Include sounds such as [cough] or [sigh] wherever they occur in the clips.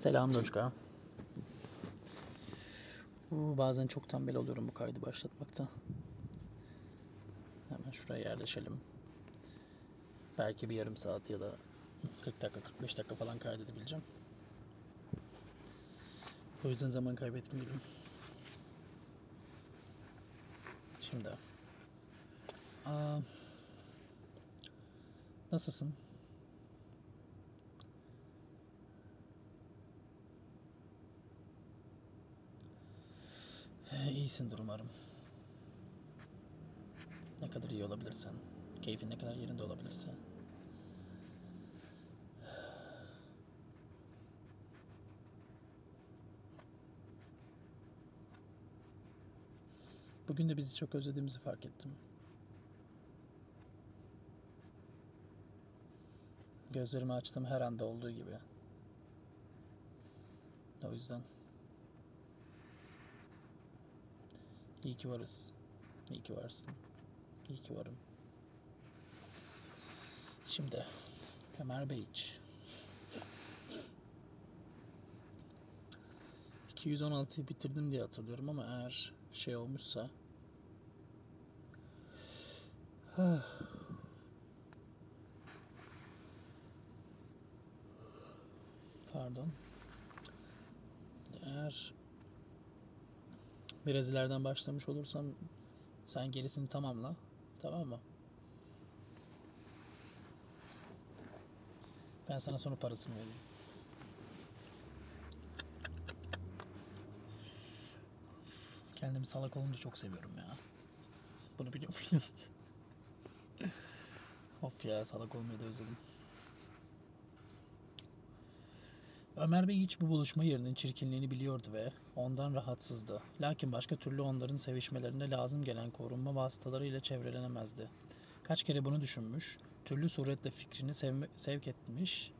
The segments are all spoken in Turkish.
Selam Loçka. Uu, bazen çok tembel oluyorum bu kaydı başlatmakta. Hemen şuraya yerleşelim. Belki bir yarım saat ya da 40 dakika 45 dakika falan kaydedebileceğim. O yüzden zaman kaybetmeyelim. Şimdi. Aa, nasılsın? İyisindir umarım. Ne kadar iyi olabilirsen, keyfin ne kadar yerinde olabilirse. Bugün de bizi çok özlediğimizi fark ettim. Gözlerimi açtım her anda olduğu gibi. O yüzden iyi ki varız. İyi ki varsın. İyi ki varım. Şimdi Ömer Beyiç. 216'yı bitirdim diye hatırlıyorum ama eğer şey olmuşsa [sighs] Pardon. Eğer biraz ileriden başlamış olursam sen gerisini tamamla. Tamam mı? Ben sana sonra parasını vereyim. Kendimi salak olunca çok seviyorum ya. Bunu biliyor muydun? [laughs] of ya salak olmayı da özledim. Ömer Bey hiç bu buluşma yerinin çirkinliğini biliyordu ve ondan rahatsızdı. Lakin başka türlü onların sevişmelerine lazım gelen korunma vasıtalarıyla çevrelenemezdi. Kaç kere bunu düşünmüş, türlü suretle fikrini sevme- sevk etmiş,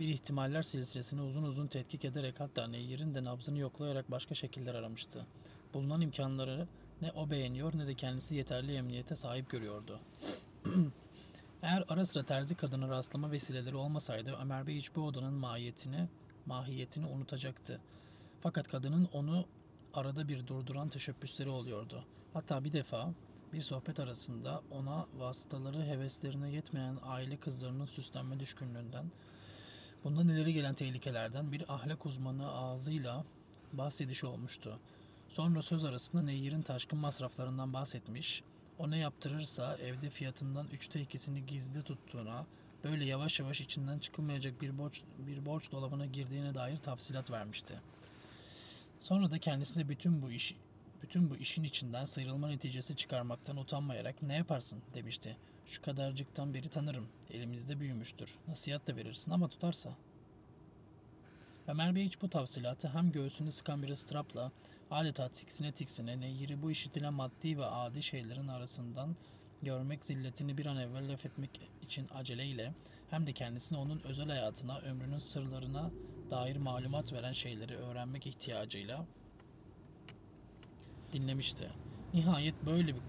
bir ihtimaller silsilesini uzun uzun tetkik ederek hatta Neyyir'in de nabzını yoklayarak başka şekiller aramıştı. Bulunan imkanları ne o beğeniyor ne de kendisi yeterli emniyete sahip görüyordu. [clears throat] Eğer ara sıra terzi kadına rastlama vesileleri olmasaydı Ömer Bey hiç bu odanın mahiyetini, mahiyetini unutacaktı. Fakat kadının onu arada bir durduran teşebbüsleri oluyordu. Hatta bir defa bir sohbet arasında ona vasıtaları heveslerine yetmeyen aile kızlarının süslenme düşkünlüğünden, bundan ileri gelen tehlikelerden bir ahlak uzmanı ağzıyla bahsedişi olmuştu. Sonra söz arasında Neyyir'in taşkın masraflarından bahsetmiş, o ne yaptırırsa evde fiyatından üçte ikisini gizli tuttuğuna, böyle yavaş yavaş içinden çıkılmayacak bir borç, bir borç dolabına girdiğine dair tafsilat vermişti. Sonra da kendisine bütün bu iş bütün bu işin içinden sıyrılma neticesi çıkarmaktan utanmayarak ne yaparsın demişti. Şu kadarcıktan beri tanırım. Elimizde büyümüştür. Nasihat da verirsin ama tutarsa. Ömer Bey hiç bu tavsilatı hem göğsünü sıkan bir ıstırapla adeta tiksine tiksine Neyyir'i bu işitilen maddi ve adi şeylerin arasından görmek zilletini bir an evvel laf etmek için aceleyle hem de kendisine onun özel hayatına, ömrünün sırlarına dair malumat veren şeyleri öğrenmek ihtiyacıyla dinlemişti. Nihayet böyle bir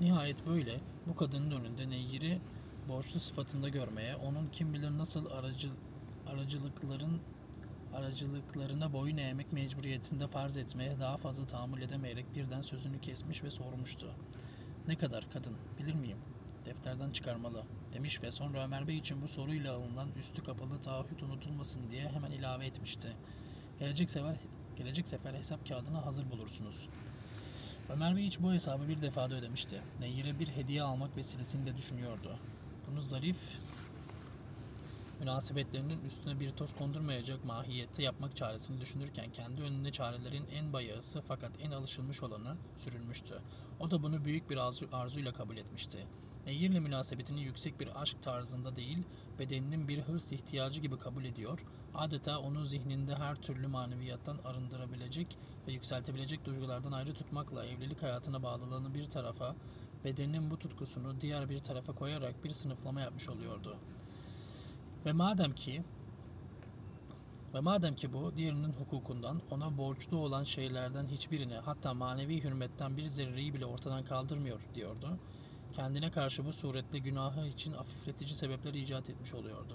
nihayet böyle bu kadının önünde Neyyir'i borçlu sıfatında görmeye, onun kim bilir nasıl aracı aracılıkların aracılıklarına boyun eğmek mecburiyetinde farz etmeye daha fazla tahammül edemeyerek birden sözünü kesmiş ve sormuştu. Ne kadar kadın bilir miyim? Defterden çıkarmalı demiş ve sonra Ömer Bey için bu soruyla alınan üstü kapalı taahhüt unutulmasın diye hemen ilave etmişti. Gelecek sefer gelecek sefer hesap kağıdını hazır bulursunuz. Ömer Bey hiç bu hesabı bir defada ödemişti. Neyyir'e bir hediye almak vesilesini de düşünüyordu. Bunu zarif münasebetlerinin üstüne bir toz kondurmayacak mahiyette yapmak çaresini düşünürken kendi önüne çarelerin en bayağısı fakat en alışılmış olanı sürülmüştü. O da bunu büyük bir arzu, arzuyla kabul etmişti. Nehir'le münasebetini yüksek bir aşk tarzında değil, bedeninin bir hırs ihtiyacı gibi kabul ediyor, adeta onu zihninde her türlü maneviyattan arındırabilecek ve yükseltebilecek duygulardan ayrı tutmakla evlilik hayatına bağlılığını bir tarafa, bedeninin bu tutkusunu diğer bir tarafa koyarak bir sınıflama yapmış oluyordu. Ve madem ki ve madem ki bu diğerinin hukukundan ona borçlu olan şeylerden hiçbirini hatta manevi hürmetten bir zerreyi bile ortadan kaldırmıyor diyordu. Kendine karşı bu suretle günahı için hafifletici sebepler icat etmiş oluyordu.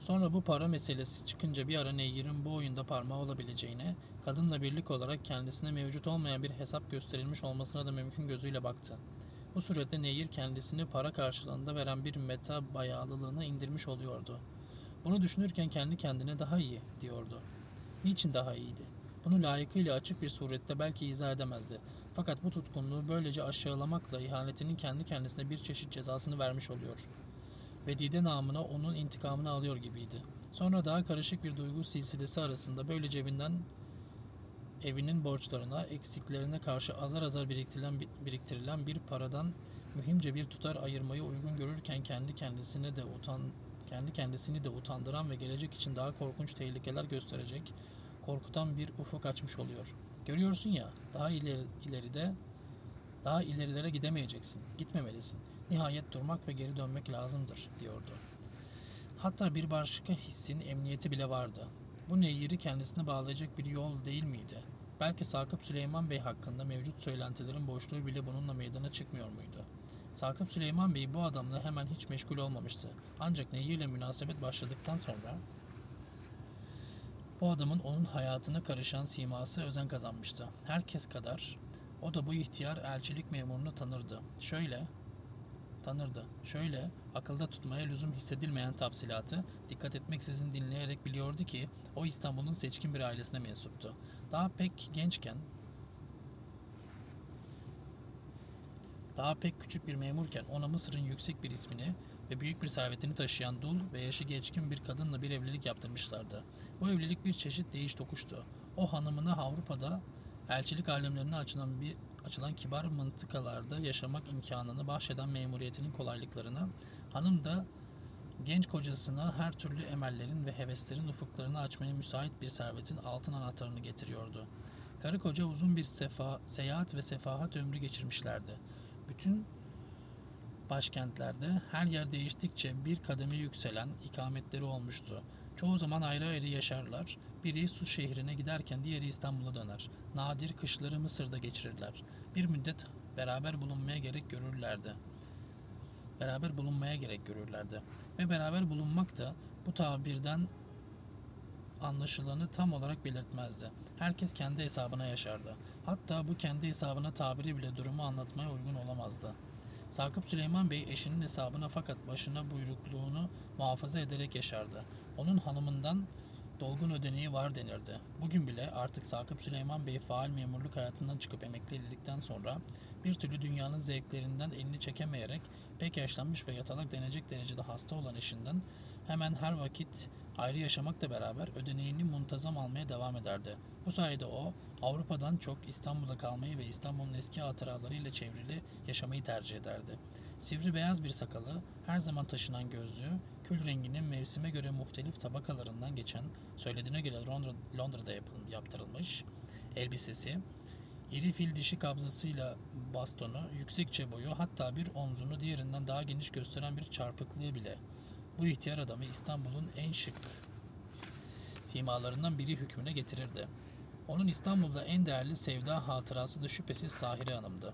Sonra bu para meselesi çıkınca bir ara Neyyir'in bu oyunda parmağı olabileceğine, kadınla birlik olarak kendisine mevcut olmayan bir hesap gösterilmiş olmasına da mümkün gözüyle baktı. Bu surette Neyyir kendisini para karşılığında veren bir meta bayağılılığına indirmiş oluyordu. Bunu düşünürken kendi kendine daha iyi diyordu. Niçin daha iyiydi? Bunu layıkıyla açık bir surette belki izah edemezdi. Fakat bu tutkunluğu böylece aşağılamakla ihanetinin kendi kendisine bir çeşit cezasını vermiş oluyor. Vedide namına onun intikamını alıyor gibiydi. Sonra daha karışık bir duygu silsilesi arasında böyle cebinden evinin borçlarına, eksiklerine karşı azar azar biriktirilen, biriktirilen bir paradan mühimce bir tutar ayırmayı uygun görürken kendi kendisine de utan kendi kendisini de utandıran ve gelecek için daha korkunç tehlikeler gösterecek, korkutan bir ufuk açmış oluyor. Görüyorsun ya, daha ileri, ileride daha ilerilere gidemeyeceksin, gitmemelisin. Nihayet durmak ve geri dönmek lazımdır, diyordu. Hatta bir başka hissin emniyeti bile vardı. Bu nehiri kendisine bağlayacak bir yol değil miydi? Belki Sakıp Süleyman Bey hakkında mevcut söylentilerin boşluğu bile bununla meydana çıkmıyor muydu? Sakıp Süleyman Bey bu adamla hemen hiç meşgul olmamıştı. Ancak Nehir ile münasebet başladıktan sonra bu adamın onun hayatına karışan siması özen kazanmıştı. Herkes kadar o da bu ihtiyar elçilik memurunu tanırdı. Şöyle tanırdı. Şöyle akılda tutmaya lüzum hissedilmeyen tafsilatı dikkat etmeksizin dinleyerek biliyordu ki o İstanbul'un seçkin bir ailesine mensuptu. Daha pek gençken daha pek küçük bir memurken ona Mısır'ın yüksek bir ismini ve büyük bir servetini taşıyan dul ve yaşı geçkin bir kadınla bir evlilik yaptırmışlardı. Bu evlilik bir çeşit değiş tokuştu. O hanımına Avrupa'da elçilik alemlerine açılan bir açılan kibar mıntıkalarda yaşamak imkanını bahşeden memuriyetinin kolaylıklarını, hanım da genç kocasına her türlü emellerin ve heveslerin ufuklarını açmaya müsait bir servetin altın anahtarını getiriyordu. Karı koca uzun bir sefa, seyahat ve sefahat ömrü geçirmişlerdi. Bütün başkentlerde her yer değiştikçe bir kademe yükselen ikametleri olmuştu. Çoğu zaman ayrı ayrı yaşarlar. Biri Su şehrine giderken diğeri İstanbul'a döner. Nadir kışları Mısır'da geçirirler. Bir müddet beraber bulunmaya gerek görürlerdi. Beraber bulunmaya gerek görürlerdi. Ve beraber bulunmak da bu tabirden anlaşılanı tam olarak belirtmezdi. Herkes kendi hesabına yaşardı. Hatta bu kendi hesabına tabiri bile durumu anlatmaya uygun olamazdı. Sakıp Süleyman Bey eşinin hesabına fakat başına buyrukluğunu muhafaza ederek yaşardı. Onun hanımından dolgun ödeneği var denirdi. Bugün bile artık Sakıp Süleyman Bey faal memurluk hayatından çıkıp emekli edildikten sonra bir türlü dünyanın zevklerinden elini çekemeyerek pek yaşlanmış ve yatalak denecek derecede hasta olan eşinden hemen her vakit ayrı yaşamakla beraber ödeneğini muntazam almaya devam ederdi. Bu sayede o Avrupa'dan çok İstanbul'da kalmayı ve İstanbul'un eski hatıralarıyla çevrili yaşamayı tercih ederdi. Sivri beyaz bir sakalı, her zaman taşınan gözlüğü, kül renginin mevsime göre muhtelif tabakalarından geçen, söylediğine göre Londra, Londra'da yapıl, yaptırılmış elbisesi, iri fil dişi kabzasıyla bastonu, yüksekçe boyu hatta bir omzunu diğerinden daha geniş gösteren bir çarpıklığı bile bu ihtiyar adamı İstanbul'un en şık simalarından biri hükmüne getirirdi. Onun İstanbul'da en değerli sevda hatırası da şüphesiz Sahire Hanım'dı.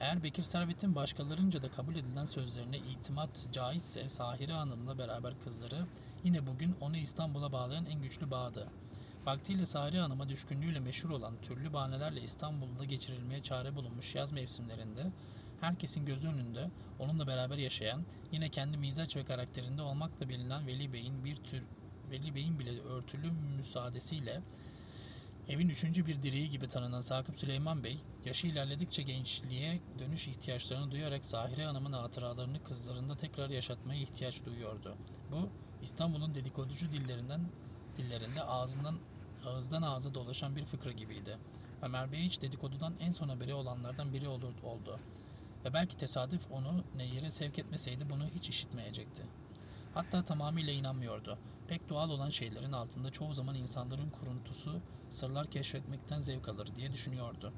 Eğer Bekir Servet'in başkalarınca da kabul edilen sözlerine itimat caizse Sahire Hanım'la beraber kızları yine bugün onu İstanbul'a bağlayan en güçlü bağdı. Vaktiyle Sahire Hanım'a düşkünlüğüyle meşhur olan türlü bahanelerle İstanbul'da geçirilmeye çare bulunmuş yaz mevsimlerinde herkesin gözü önünde onunla beraber yaşayan, yine kendi mizaç ve karakterinde olmakla bilinen Veli Bey'in bir tür Veli Bey'in bile örtülü müsaadesiyle evin üçüncü bir direği gibi tanınan Sakıp Süleyman Bey, yaşı ilerledikçe gençliğe dönüş ihtiyaçlarını duyarak Sahire Hanım'ın hatıralarını kızlarında tekrar yaşatmaya ihtiyaç duyuyordu. Bu, İstanbul'un dedikoducu dillerinden dillerinde ağzından ağızdan ağza dolaşan bir fıkra gibiydi. Ömer Bey hiç dedikodudan en son haberi olanlardan biri olur, oldu. Ve belki tesadüf onu Neyyir'e sevk etmeseydi bunu hiç işitmeyecekti. Hatta tamamıyla inanmıyordu. Pek doğal olan şeylerin altında çoğu zaman insanların kuruntusu, sırlar keşfetmekten zevk alır diye düşünüyordu.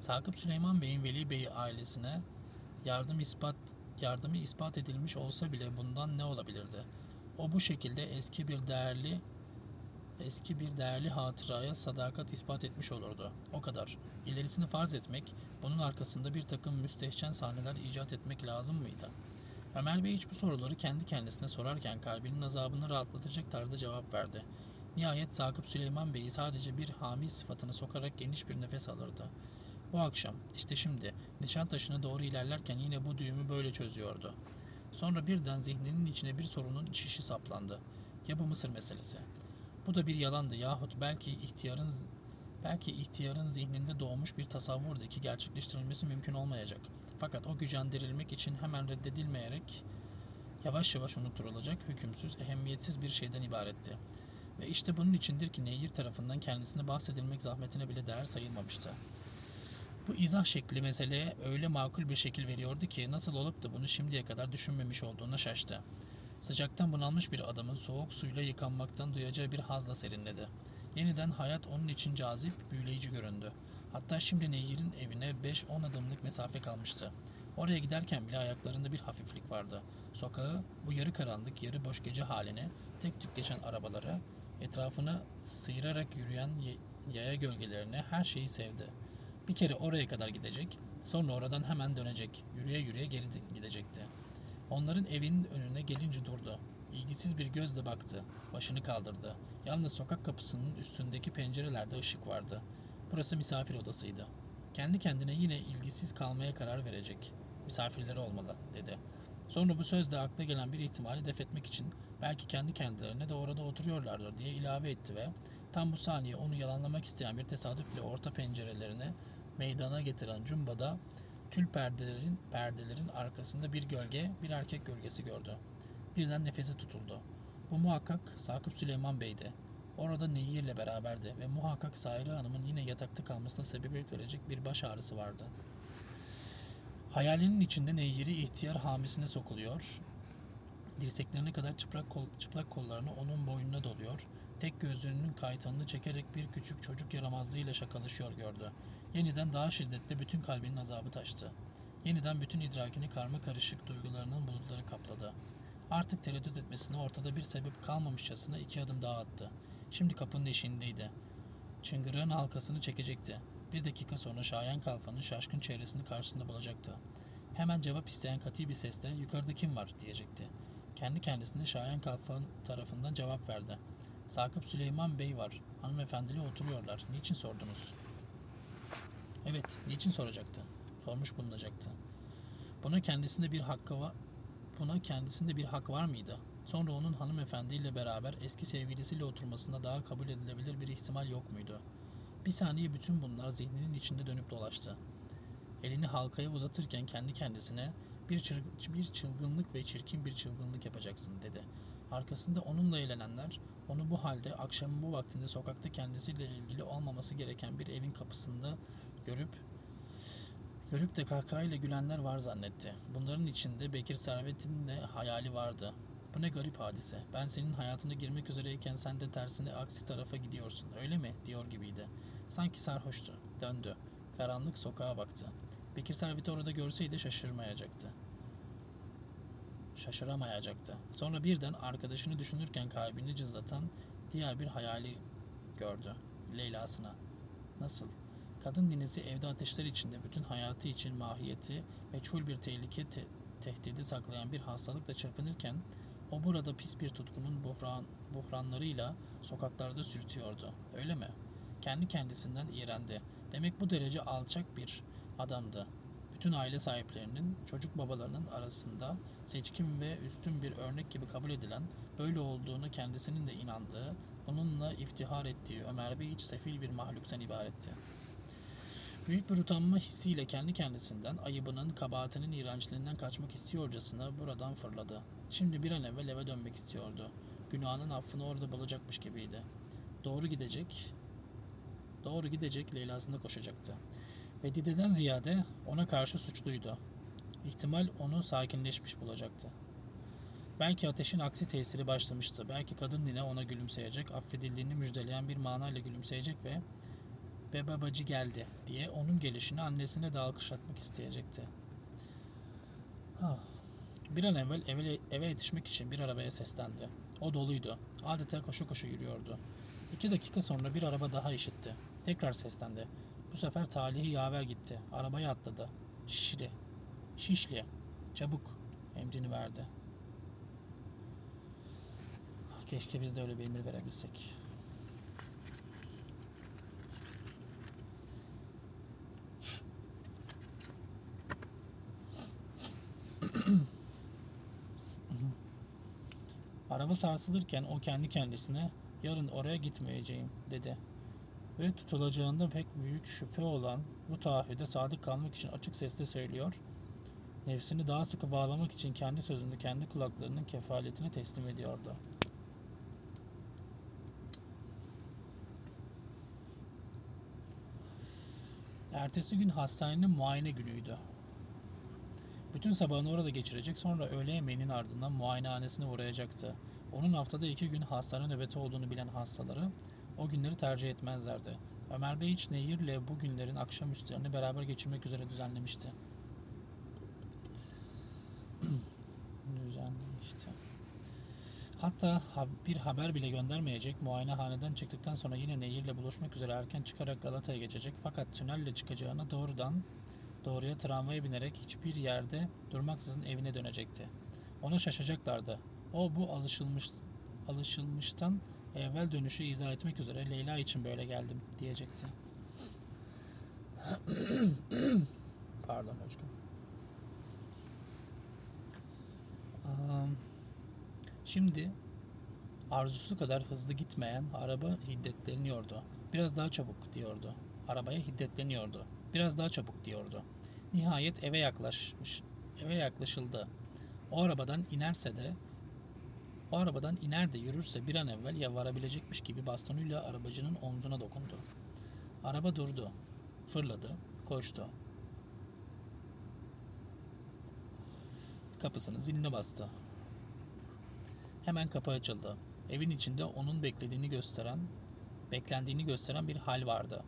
Sakıp Süleyman Bey'in Veli Bey ailesine yardım ispat yardımı ispat edilmiş olsa bile bundan ne olabilirdi? O bu şekilde eski bir değerli eski bir değerli hatıraya sadakat ispat etmiş olurdu. O kadar. İlerisini farz etmek, bunun arkasında bir takım müstehcen sahneler icat etmek lazım mıydı? Ömer Bey hiç bu soruları kendi kendisine sorarken kalbinin azabını rahatlatacak tarzda cevap verdi. Nihayet Sakıp Süleyman Bey'i sadece bir hami sıfatını sokarak geniş bir nefes alırdı. Bu akşam, işte şimdi, Nişantaşı'na doğru ilerlerken yine bu düğümü böyle çözüyordu. Sonra birden zihninin içine bir sorunun şişi saplandı. Ya bu Mısır meselesi? Bu da bir yalandı yahut belki ihtiyarın belki ihtiyarın zihninde doğmuş bir tasavvurdu ki gerçekleştirilmesi mümkün olmayacak. Fakat o gücendirilmek için hemen reddedilmeyerek yavaş yavaş unutturulacak hükümsüz, ehemmiyetsiz bir şeyden ibaretti. Ve işte bunun içindir ki Nehir tarafından kendisine bahsedilmek zahmetine bile değer sayılmamıştı. Bu izah şekli meseleye öyle makul bir şekil veriyordu ki nasıl olup da bunu şimdiye kadar düşünmemiş olduğuna şaştı. Sıcaktan bunalmış bir adamın soğuk suyla yıkanmaktan duyacağı bir hazla serinledi. Yeniden hayat onun için cazip, büyüleyici göründü. Hatta şimdi Nehir'in evine 5-10 adımlık mesafe kalmıştı. Oraya giderken bile ayaklarında bir hafiflik vardı. Sokağı, bu yarı karanlık, yarı boş gece haline, tek tük geçen arabalara, etrafını sıyırarak yürüyen yaya gölgelerine her şeyi sevdi. Bir kere oraya kadar gidecek, sonra oradan hemen dönecek, yürüye yürüye geri gidecekti. Onların evinin önüne gelince durdu. İlgisiz bir gözle baktı. Başını kaldırdı. Yalnız sokak kapısının üstündeki pencerelerde ışık vardı. Burası misafir odasıydı. Kendi kendine yine ilgisiz kalmaya karar verecek. Misafirleri olmalı, dedi. Sonra bu sözle akla gelen bir ihtimali defetmek için belki kendi kendilerine de orada oturuyorlardır diye ilave etti ve tam bu saniye onu yalanlamak isteyen bir tesadüfle orta pencerelerine meydana getiren cumbada tül perdelerin perdelerin arkasında bir gölge, bir erkek gölgesi gördü. Birden nefesi tutuldu. Bu muhakkak Sakıp Süleyman Bey'di. Orada Nehir'le beraberdi ve muhakkak Saire Hanım'ın yine yatakta kalmasına sebebiyet verecek bir baş ağrısı vardı. Hayalinin içinde Nehir'i ihtiyar hamisine sokuluyor, dirseklerine kadar çıplak, kol, çıplak kollarını onun boynuna doluyor, tek gözlüğünün kaytanını çekerek bir küçük çocuk yaramazlığıyla şakalaşıyor gördü. Yeniden daha şiddetle bütün kalbinin azabı taştı. Yeniden bütün idrakini karma karışık duygularının bulutları kapladı. Artık tereddüt etmesine ortada bir sebep kalmamışçasına iki adım daha attı. Şimdi kapının eşiğindeydi. Çıngırığın halkasını çekecekti. Bir dakika sonra Şayan Kalfa'nın şaşkın çehresini karşısında bulacaktı. Hemen cevap isteyen katı bir sesle yukarıda kim var diyecekti. Kendi kendisine Şayan Kalfa tarafından cevap verdi. Sakıp Süleyman Bey var. Hanımefendiyle oturuyorlar. Niçin sordunuz? Evet, niçin soracaktı? Sormuş bulunacaktı. Buna kendisinde bir hakkı var, buna kendisinde bir hak var mıydı? Sonra onun hanımefendiyle beraber eski sevgilisiyle oturmasında daha kabul edilebilir bir ihtimal yok muydu? Bir saniye bütün bunlar zihninin içinde dönüp dolaştı. Elini halkaya uzatırken kendi kendisine bir, çır- bir çılgınlık ve çirkin bir çılgınlık yapacaksın dedi. Arkasında onunla eğlenenler onu bu halde akşamın bu vaktinde sokakta kendisiyle ilgili olmaması gereken bir evin kapısında görüp görüp de kahkahayla gülenler var zannetti. Bunların içinde Bekir Servet'in de hayali vardı. Bu ne garip hadise. Ben senin hayatına girmek üzereyken sen de tersine aksi tarafa gidiyorsun. Öyle mi? diyor gibiydi. Sanki sarhoştu. Döndü. Karanlık sokağa baktı. Bekir Servet'i orada görseydi şaşırmayacaktı. Şaşıramayacaktı. Sonra birden arkadaşını düşünürken kalbini cızlatan diğer bir hayali gördü. Leyla'sına. Nasıl? Kadın ninesi evde ateşler içinde bütün hayatı için mahiyeti, meçhul bir tehlike te- tehdidi saklayan bir hastalıkla çırpınırken o burada pis bir tutkunun buhran, buhranlarıyla sokaklarda sürtüyordu. Öyle mi? Kendi kendisinden iğrendi. Demek bu derece alçak bir adamdı. Bütün aile sahiplerinin, çocuk babalarının arasında seçkin ve üstün bir örnek gibi kabul edilen, böyle olduğunu kendisinin de inandığı, bununla iftihar ettiği Ömer Bey hiç sefil bir mahluktan ibaretti. Büyük bir utanma hissiyle kendi kendisinden, ayıbının, kabahatinin iğrençliğinden kaçmak istiyorcasına buradan fırladı. Şimdi bir an evvel eve dönmek istiyordu. Günahının affını orada bulacakmış gibiydi. Doğru gidecek, doğru gidecek Leyla'sında koşacaktı. Ve Dide'den ziyade ona karşı suçluydu. İhtimal onu sakinleşmiş bulacaktı. Belki ateşin aksi tesiri başlamıştı. Belki kadın nine ona gülümseyecek, affedildiğini müjdeleyen bir manayla gülümseyecek ve ve babacı geldi diye onun gelişini annesine de alkışlatmak isteyecekti. Ah. Bir an evvel eve, eve yetişmek için bir arabaya seslendi. O doluydu. Adeta koşu koşu yürüyordu. İki dakika sonra bir araba daha işitti. Tekrar seslendi. Bu sefer talihi yaver gitti. Arabaya atladı. Şişli. Şişli. Çabuk. Emrini verdi. Keşke biz de öyle bir emir verebilsek. Araba sarsılırken o kendi kendisine yarın oraya gitmeyeceğim dedi. Ve tutulacağında pek büyük şüphe olan bu taahhüde sadık kalmak için açık sesle söylüyor. Nefsini daha sıkı bağlamak için kendi sözünü kendi kulaklarının kefaletine teslim ediyordu. Ertesi gün hastanenin muayene günüydü. Bütün sabahını orada geçirecek sonra öğle yemeğinin ardından muayenehanesine uğrayacaktı. Onun haftada iki gün hastane nöbeti olduğunu bilen hastaları o günleri tercih etmezlerdi. Ömer Bey hiç Nehir'le bu günlerin akşamüstlerini beraber geçirmek üzere düzenlemişti. [clears throat] düzenlemişti. Hatta ha- bir haber bile göndermeyecek muayenehaneden çıktıktan sonra yine Nehir'le buluşmak üzere erken çıkarak Galata'ya geçecek fakat tünelle çıkacağına doğrudan doğruya tramvaya binerek hiçbir yerde durmaksızın evine dönecekti. Ona şaşacaklardı. O bu alışılmış alışılmıştan evvel dönüşü izah etmek üzere Leyla için böyle geldim diyecekti. [coughs] Pardon. Am, Şimdi arzusu kadar hızlı gitmeyen araba hiddetleniyordu. Biraz daha çabuk diyordu. Arabaya hiddetleniyordu. Biraz daha çabuk diyordu. Nihayet eve yaklaşmış. Eve yaklaşıldı. O arabadan inerse de o arabadan iner de yürürse bir an evvel ya varabilecekmiş gibi bastonuyla arabacının omzuna dokundu. Araba durdu. Fırladı. Koştu. Kapısının ziline bastı. Hemen kapı açıldı. Evin içinde onun beklediğini gösteren, beklendiğini gösteren bir hal vardı.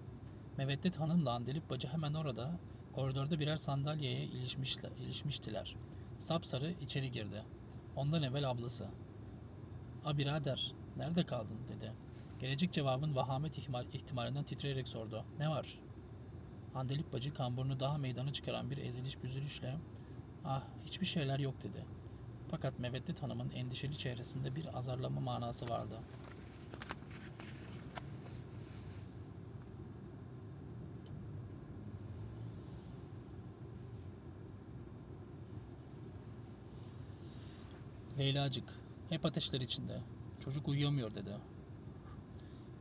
Meveddet Hanım'la Andelip Bacı hemen orada, koridorda birer sandalyeye ilişmişler, ilişmiştiler. Sapsarı içeri girdi. Ondan evvel ablası. A birader, nerede kaldın dedi. Gelecek cevabın vahamet ihtimal, ihtimalinden titreyerek sordu. Ne var? Andelip bacı kamburunu daha meydana çıkaran bir eziliş büzülüşle ah hiçbir şeyler yok dedi. Fakat Meveddet Hanım'ın endişeli çehresinde bir azarlama manası vardı. Leylacık, hep ateşler içinde. Çocuk uyuyamıyor dedi.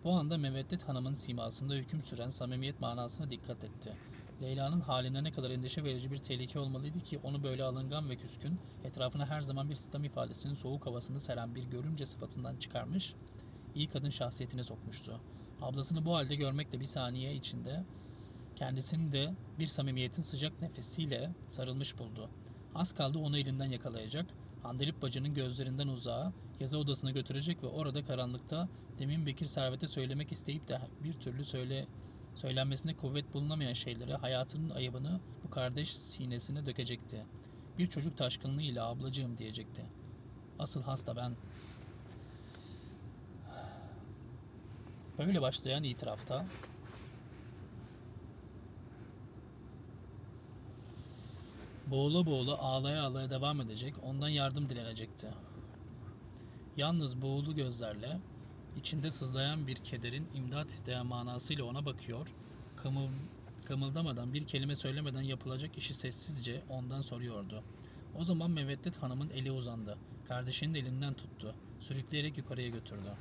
Bu anda Meveddet Hanım'ın simasında hüküm süren samimiyet manasına dikkat etti. Leyla'nın haline ne kadar endişe verici bir tehlike olmalıydı ki onu böyle alıngan ve küskün, etrafına her zaman bir sitem ifadesinin soğuk havasını seren bir görümce sıfatından çıkarmış, iyi kadın şahsiyetine sokmuştu. Ablasını bu halde görmekle bir saniye içinde kendisini de bir samimiyetin sıcak nefesiyle sarılmış buldu. Az kaldı onu elinden yakalayacak, Handelip bacının gözlerinden uzağa, yazı odasına götürecek ve orada karanlıkta demin Bekir Servet'e söylemek isteyip de bir türlü söyle söylenmesine kuvvet bulunamayan şeyleri, hayatının ayıbını bu kardeş sinesine dökecekti. Bir çocuk taşkınlığıyla ablacığım diyecekti. Asıl hasta ben. Böyle başlayan itirafta boğula boğula ağlaya ağlaya devam edecek, ondan yardım dilenecekti. Yalnız boğulu gözlerle içinde sızlayan bir kederin imdat isteyen manasıyla ona bakıyor, kımıl, kımıldamadan bir kelime söylemeden yapılacak işi sessizce ondan soruyordu. O zaman Meveddet Hanım'ın eli uzandı. Kardeşinin elinden tuttu. Sürükleyerek yukarıya götürdü.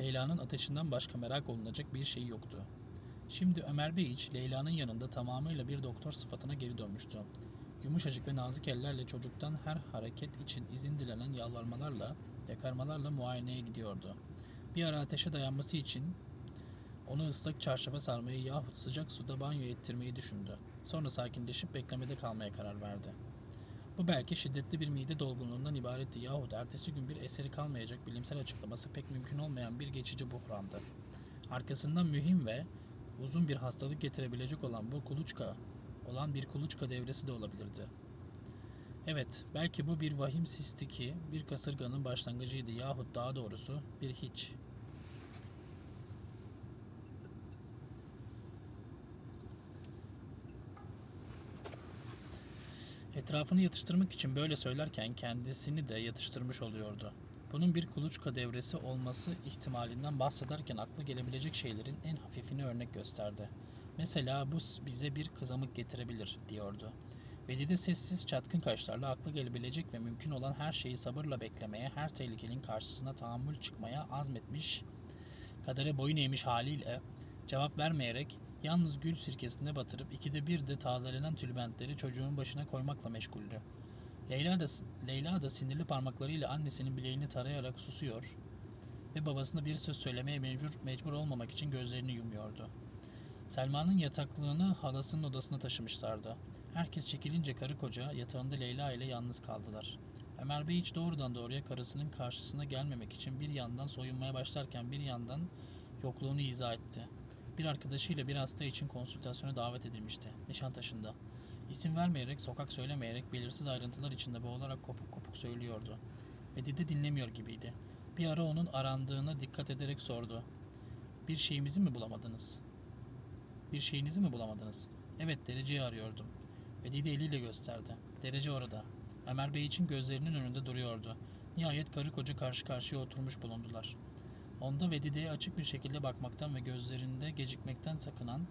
Leyla'nın ateşinden başka merak olunacak bir şey yoktu. Şimdi Ömer Bey hiç Leyla'nın yanında tamamıyla bir doktor sıfatına geri dönmüştü. Yumuşacık ve nazik ellerle çocuktan her hareket için izin dilenen yalvarmalarla, yakarmalarla muayeneye gidiyordu. Bir ara ateşe dayanması için onu ıslak çarşafa sarmayı yahut sıcak suda banyo ettirmeyi düşündü. Sonra sakinleşip beklemede kalmaya karar verdi. Bu belki şiddetli bir mide dolgunluğundan ibaretti yahut ertesi gün bir eseri kalmayacak bilimsel açıklaması pek mümkün olmayan bir geçici buhrandı. Arkasından mühim ve uzun bir hastalık getirebilecek olan bu kuluçka, olan bir kuluçka devresi de olabilirdi. Evet, belki bu bir vahim sistiki, bir kasırganın başlangıcıydı yahut daha doğrusu bir hiç. Etrafını yatıştırmak için böyle söylerken kendisini de yatıştırmış oluyordu. Bunun bir kuluçka devresi olması ihtimalinden bahsederken aklı gelebilecek şeylerin en hafifini örnek gösterdi. Mesela bu bize bir kızamık getirebilir diyordu. Vedide sessiz çatkın kaşlarla aklı gelebilecek ve mümkün olan her şeyi sabırla beklemeye, her tehlikenin karşısına tahammül çıkmaya azmetmiş, kadere boyun eğmiş haliyle cevap vermeyerek yalnız gül sirkesine batırıp ikide bir de tazelenen tülbentleri çocuğun başına koymakla meşguldü. Leyla da, Leyla da sinirli parmaklarıyla annesinin bileğini tarayarak susuyor ve babasına bir söz söylemeye mecbur, mecbur olmamak için gözlerini yumuyordu. Selma'nın yataklığını halasının odasına taşımışlardı. Herkes çekilince karı koca yatağında Leyla ile yalnız kaldılar. Ömer Bey hiç doğrudan doğruya karısının karşısına gelmemek için bir yandan soyunmaya başlarken bir yandan yokluğunu izah etti. Bir arkadaşıyla bir hasta için konsültasyona davet edilmişti. Nişantaşı'nda. İsim vermeyerek, sokak söylemeyerek belirsiz ayrıntılar içinde boğularak kopuk kopuk söylüyordu. Ve Dide dinlemiyor gibiydi. Bir ara onun arandığına dikkat ederek sordu. Bir şeyimizi mi bulamadınız? Bir şeyinizi mi bulamadınız? Evet, dereceyi arıyordum. Ve Dide eliyle gösterdi. Derece orada. Ömer Bey için gözlerinin önünde duruyordu. Nihayet karı koca karşı karşıya oturmuş bulundular. Onda Vedide'ye açık bir şekilde bakmaktan ve gözlerinde gecikmekten sakınan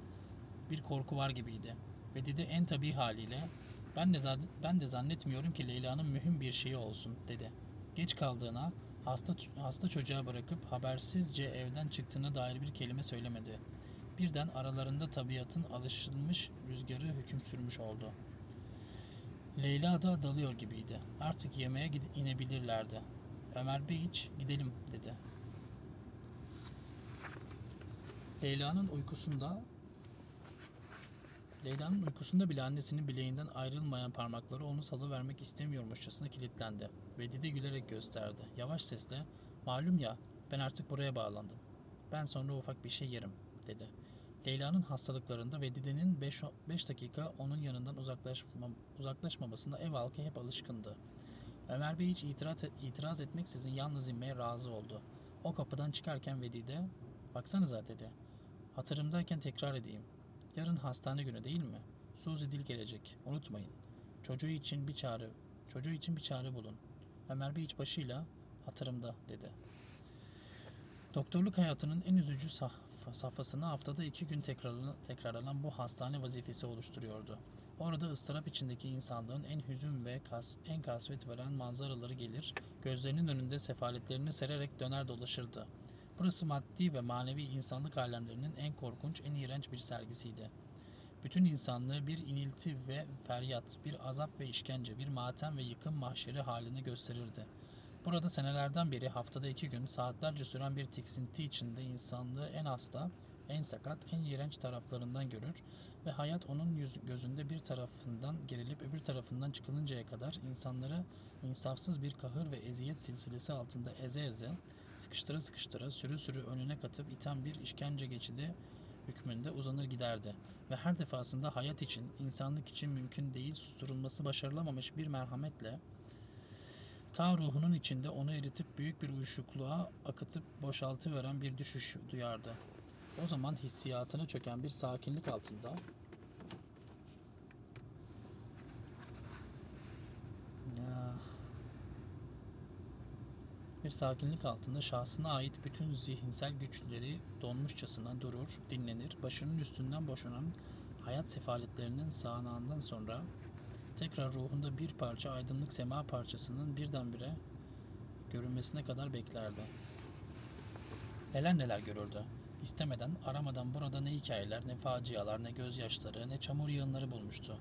bir korku var gibiydi. Vedide en tabii haliyle ben de, ben de zannetmiyorum ki Leyla'nın mühim bir şeyi olsun dedi. Geç kaldığına, hasta, hasta çocuğa bırakıp habersizce evden çıktığına dair bir kelime söylemedi. Birden aralarında tabiatın alışılmış rüzgarı hüküm sürmüş oldu. Leyla da dalıyor gibiydi. Artık yemeğe inebilirlerdi. Ömer Bey hiç gidelim dedi. Leyla'nın uykusunda Leyla'nın uykusunda bile annesinin bileğinden ayrılmayan parmakları onu salıvermek istemiyormuşçasına kilitlendi. Vedide gülerek gösterdi. Yavaş sesle, malum ya ben artık buraya bağlandım. Ben sonra ufak bir şey yerim, dedi. Leyla'nın hastalıklarında Vedide'nin 5 dakika onun yanından uzaklaşma, uzaklaşmamasına ev halkı hep alışkındı. Ömer Bey hiç itiraz, itiraz etmeksizin yalnız inmeye razı oldu. O kapıdan çıkarken Vedide, baksanıza dedi. Hatırımdayken tekrar edeyim. Yarın hastane günü değil mi? Suzi Dil gelecek. Unutmayın. Çocuğu için bir çare, çocuğu için bir çare bulun. Ömer Bey iç başıyla hatırımda dedi. Doktorluk hayatının en üzücü sah safhasını haftada iki gün tekrarlanan bu hastane vazifesi oluşturuyordu. Orada ıstırap içindeki insanlığın en hüzün ve kas, en kasvet veren manzaraları gelir, gözlerinin önünde sefaletlerini sererek döner dolaşırdı. Burası maddi ve manevi insanlık alemlerinin en korkunç, en iğrenç bir sergisiydi. Bütün insanlığı bir inilti ve feryat, bir azap ve işkence, bir matem ve yıkım mahşeri haline gösterirdi. Burada senelerden beri haftada iki gün saatlerce süren bir tiksinti içinde insanlığı en hasta, en sakat, en iğrenç taraflarından görür ve hayat onun yüz, gözünde bir tarafından gerilip öbür tarafından çıkılıncaya kadar insanları insafsız bir kahır ve eziyet silsilesi altında eze eze, sıkıştıra sıkıştıra sürü sürü önüne katıp iten bir işkence geçidi hükmünde uzanır giderdi ve her defasında hayat için, insanlık için mümkün değil susturulması başarılamamış bir merhametle ta ruhunun içinde onu eritip büyük bir uyuşukluğa akıtıp boşaltıveren bir düşüş duyardı. O zaman hissiyatına çöken bir sakinlik altında Bir sakinlik altında şahsına ait bütün zihinsel güçleri donmuşçasına durur, dinlenir, başının üstünden boşanan hayat sefaletlerinin sağanağından sonra tekrar ruhunda bir parça aydınlık sema parçasının birdenbire görünmesine kadar beklerdi. Neler neler görürdü. İstemeden, aramadan burada ne hikayeler, ne facialar, ne gözyaşları, ne çamur yığınları bulmuştu.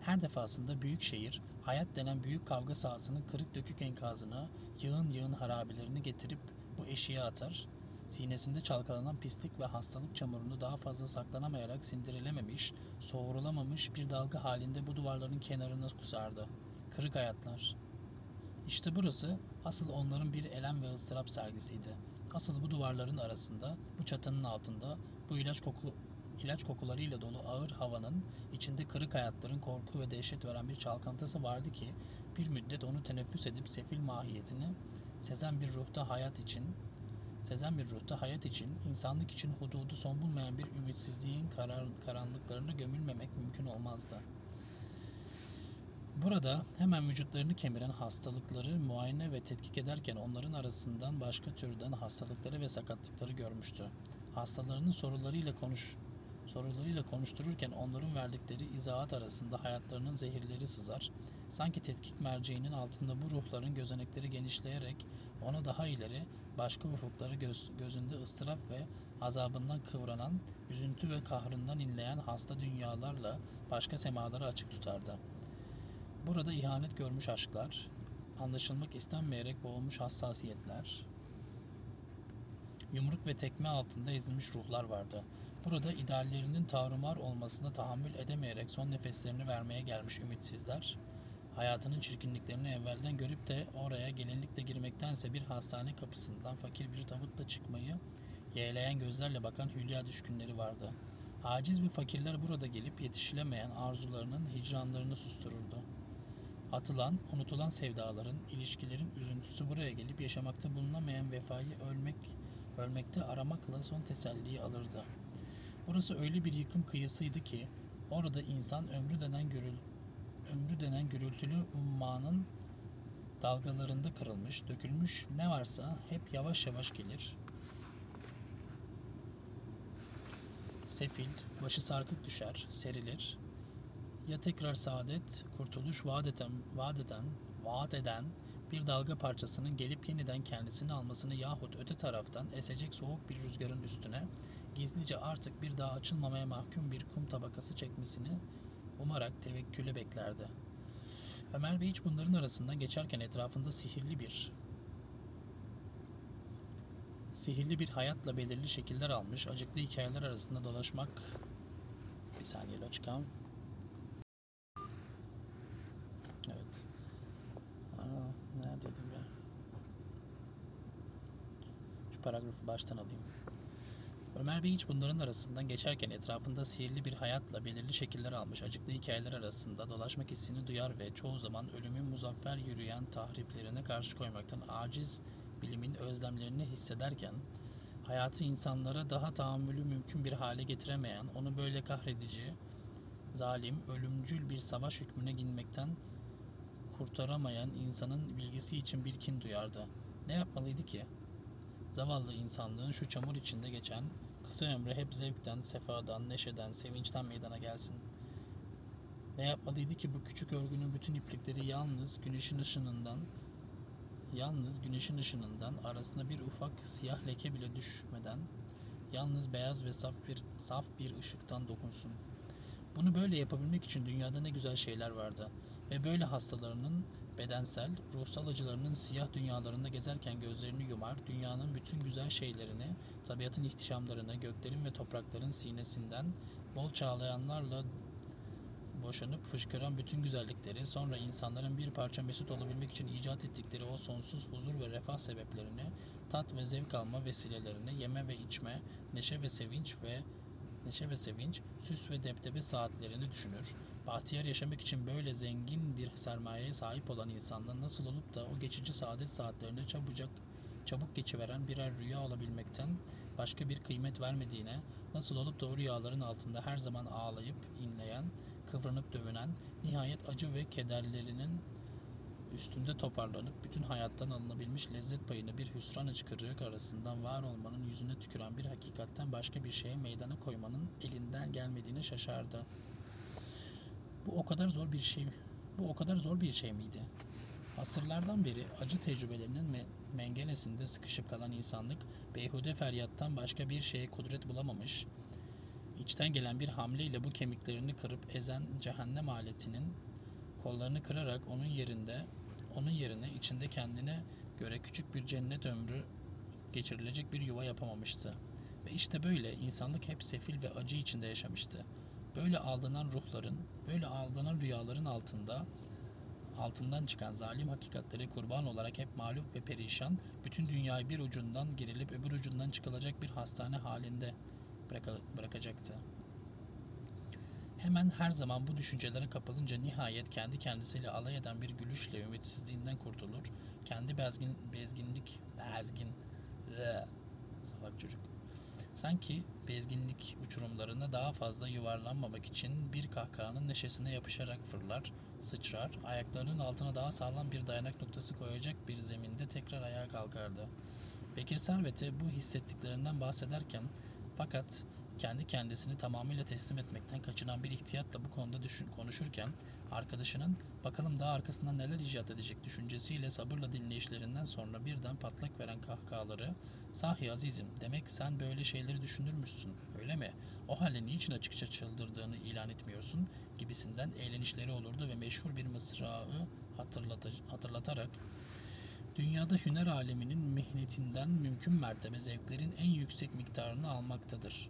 Her defasında büyük şehir, hayat denen büyük kavga sahasının kırık dökük enkazına yığın yığın harabelerini getirip bu eşiğe atar, sinesinde çalkalanan pislik ve hastalık çamurunu daha fazla saklanamayarak sindirilememiş, soğurulamamış bir dalga halinde bu duvarların kenarına kusardı. Kırık hayatlar. İşte burası asıl onların bir elem ve ıstırap sergisiydi. Asıl bu duvarların arasında, bu çatının altında, bu ilaç koku ilaç kokularıyla dolu ağır havanın içinde kırık hayatların korku ve dehşet veren bir çalkantısı vardı ki bir müddet onu teneffüs edip sefil mahiyetini sezen bir ruhta hayat için sezen bir ruhta hayat için, insanlık için hududu son bulmayan bir ümitsizliğin karar, karanlıklarına gömülmemek mümkün olmazdı. Burada hemen vücutlarını kemiren hastalıkları muayene ve tetkik ederken onların arasından başka türden hastalıkları ve sakatlıkları görmüştü. Hastalarının sorularıyla konuş sorularıyla konuştururken onların verdikleri izahat arasında hayatlarının zehirleri sızar. Sanki tetkik merceğinin altında bu ruhların gözenekleri genişleyerek ona daha ileri başka ufukları göz, gözünde ıstırap ve azabından kıvranan, üzüntü ve kahrından inleyen hasta dünyalarla başka semaları açık tutardı. Burada ihanet görmüş aşklar, anlaşılmak istenmeyerek boğulmuş hassasiyetler, yumruk ve tekme altında ezilmiş ruhlar vardı. Burada ideallerinin tarumar olmasına tahammül edemeyerek son nefeslerini vermeye gelmiş ümitsizler, hayatının çirkinliklerini evvelden görüp de oraya gelinlikle girmektense bir hastane kapısından fakir bir tabutla çıkmayı yeğleyen gözlerle bakan hülya düşkünleri vardı. Aciz bir fakirler burada gelip yetişilemeyen arzularının hicranlarını sustururdu. Atılan, unutulan sevdaların, ilişkilerin üzüntüsü buraya gelip yaşamakta bulunamayan vefayı ölmek, ölmekte aramakla son teselliyi alırdı. Burası öyle bir yıkım kıyısıydı ki orada insan ömrü denen gürül, ömrü denen gürültülü ummanın dalgalarında kırılmış, dökülmüş ne varsa hep yavaş yavaş gelir. Sefil, başı sarkık düşer, serilir. Ya tekrar saadet, kurtuluş vaat eden, vaat eden, vaat eden bir dalga parçasının gelip yeniden kendisini almasını yahut öte taraftan esecek soğuk bir rüzgarın üstüne gizlice artık bir daha açılmamaya mahkum bir kum tabakası çekmesini umarak tevekküle beklerdi. Ömer Bey hiç bunların arasından geçerken etrafında sihirli bir sihirli bir hayatla belirli şekiller almış, acıklı hikayeler arasında dolaşmak bir saniye Loçkam. Evet. Aa, neredeydim ya? Şu paragrafı baştan alayım. Ömer Bey hiç bunların arasından geçerken etrafında sihirli bir hayatla belirli şekiller almış acıklı hikayeler arasında dolaşmak hissini duyar ve çoğu zaman ölümün muzaffer yürüyen tahriplerine karşı koymaktan aciz bilimin özlemlerini hissederken hayatı insanlara daha tahammülü mümkün bir hale getiremeyen, onu böyle kahredici, zalim, ölümcül bir savaş hükmüne ginmekten kurtaramayan insanın bilgisi için bir kin duyardı. Ne yapmalıydı ki? Zavallı insanlığın şu çamur içinde geçen kısa ömrü hep zevkten, sefadan, neşeden, sevinçten meydana gelsin. Ne yapmalıydı ki bu küçük örgünün bütün iplikleri yalnız güneşin ışınından, yalnız güneşin ışınından arasında bir ufak siyah leke bile düşmeden, yalnız beyaz ve saf bir, saf bir ışıktan dokunsun. Bunu böyle yapabilmek için dünyada ne güzel şeyler vardı ve böyle hastalarının bedensel, ruhsal acılarının siyah dünyalarında gezerken gözlerini yumar, dünyanın bütün güzel şeylerini, tabiatın ihtişamlarını, göklerin ve toprakların sinesinden bol çağlayanlarla boşanıp fışkıran bütün güzellikleri, sonra insanların bir parça mesut olabilmek için icat ettikleri o sonsuz huzur ve refah sebeplerini, tat ve zevk alma vesilelerini, yeme ve içme, neşe ve sevinç ve neşe ve sevinç, süs ve deptebe saatlerini düşünür. Bahtiyar yaşamak için böyle zengin bir sermayeye sahip olan insandan nasıl olup da o geçici saadet saatlerini çabucak çabuk geçiveren birer rüya olabilmekten başka bir kıymet vermediğine, nasıl olup da o rüyaların altında her zaman ağlayıp inleyen, kıvranıp dövünen, nihayet acı ve kederlerinin üstünde toparlanıp bütün hayattan alınabilmiş lezzet payını bir hüsran hıçkırık arasından var olmanın yüzüne tüküren bir hakikatten başka bir şeye meydana koymanın elinden gelmediğine şaşardı. Bu o kadar zor bir şey. Bu o kadar zor bir şey miydi? Asırlardan beri acı tecrübelerinin me- mengenesinde sıkışıp kalan insanlık beyhude feryattan başka bir şeye kudret bulamamış, içten gelen bir hamleyle bu kemiklerini kırıp ezen cehennem aletinin kollarını kırarak onun yerinde onun yerine içinde kendine göre küçük bir cennet ömrü geçirilecek bir yuva yapamamıştı. Ve işte böyle insanlık hep sefil ve acı içinde yaşamıştı. Böyle aldanan ruhların, böyle aldanan rüyaların altında altından çıkan zalim hakikatlere kurban olarak hep mağlup ve perişan, bütün dünyayı bir ucundan girilip öbür ucundan çıkılacak bir hastane halinde bıraka- bırakacaktı. Hemen her zaman bu düşüncelere kapılınca nihayet kendi kendisiyle alay eden bir gülüşle ümitsizliğinden kurtulur. Kendi bezgin, bezginlik, bezgin, Iı, salak çocuk. Sanki bezginlik uçurumlarında daha fazla yuvarlanmamak için bir kahkahanın neşesine yapışarak fırlar, sıçrar, ayaklarının altına daha sağlam bir dayanak noktası koyacak bir zeminde tekrar ayağa kalkardı. Bekir Servet'e bu hissettiklerinden bahsederken fakat kendi kendisini tamamıyla teslim etmekten kaçınan bir ihtiyatla bu konuda düşün, konuşurken arkadaşının bakalım daha arkasından neler icat edecek düşüncesiyle sabırla dinleyişlerinden sonra birden patlak veren kahkahaları sahi azizim demek sen böyle şeyleri düşünürmüşsün öyle mi? O halde niçin açıkça çıldırdığını ilan etmiyorsun gibisinden eğlenişleri olurdu ve meşhur bir mısrağı hatırlata- hatırlatarak dünyada hüner aleminin mihnetinden mümkün mertebe zevklerin en yüksek miktarını almaktadır.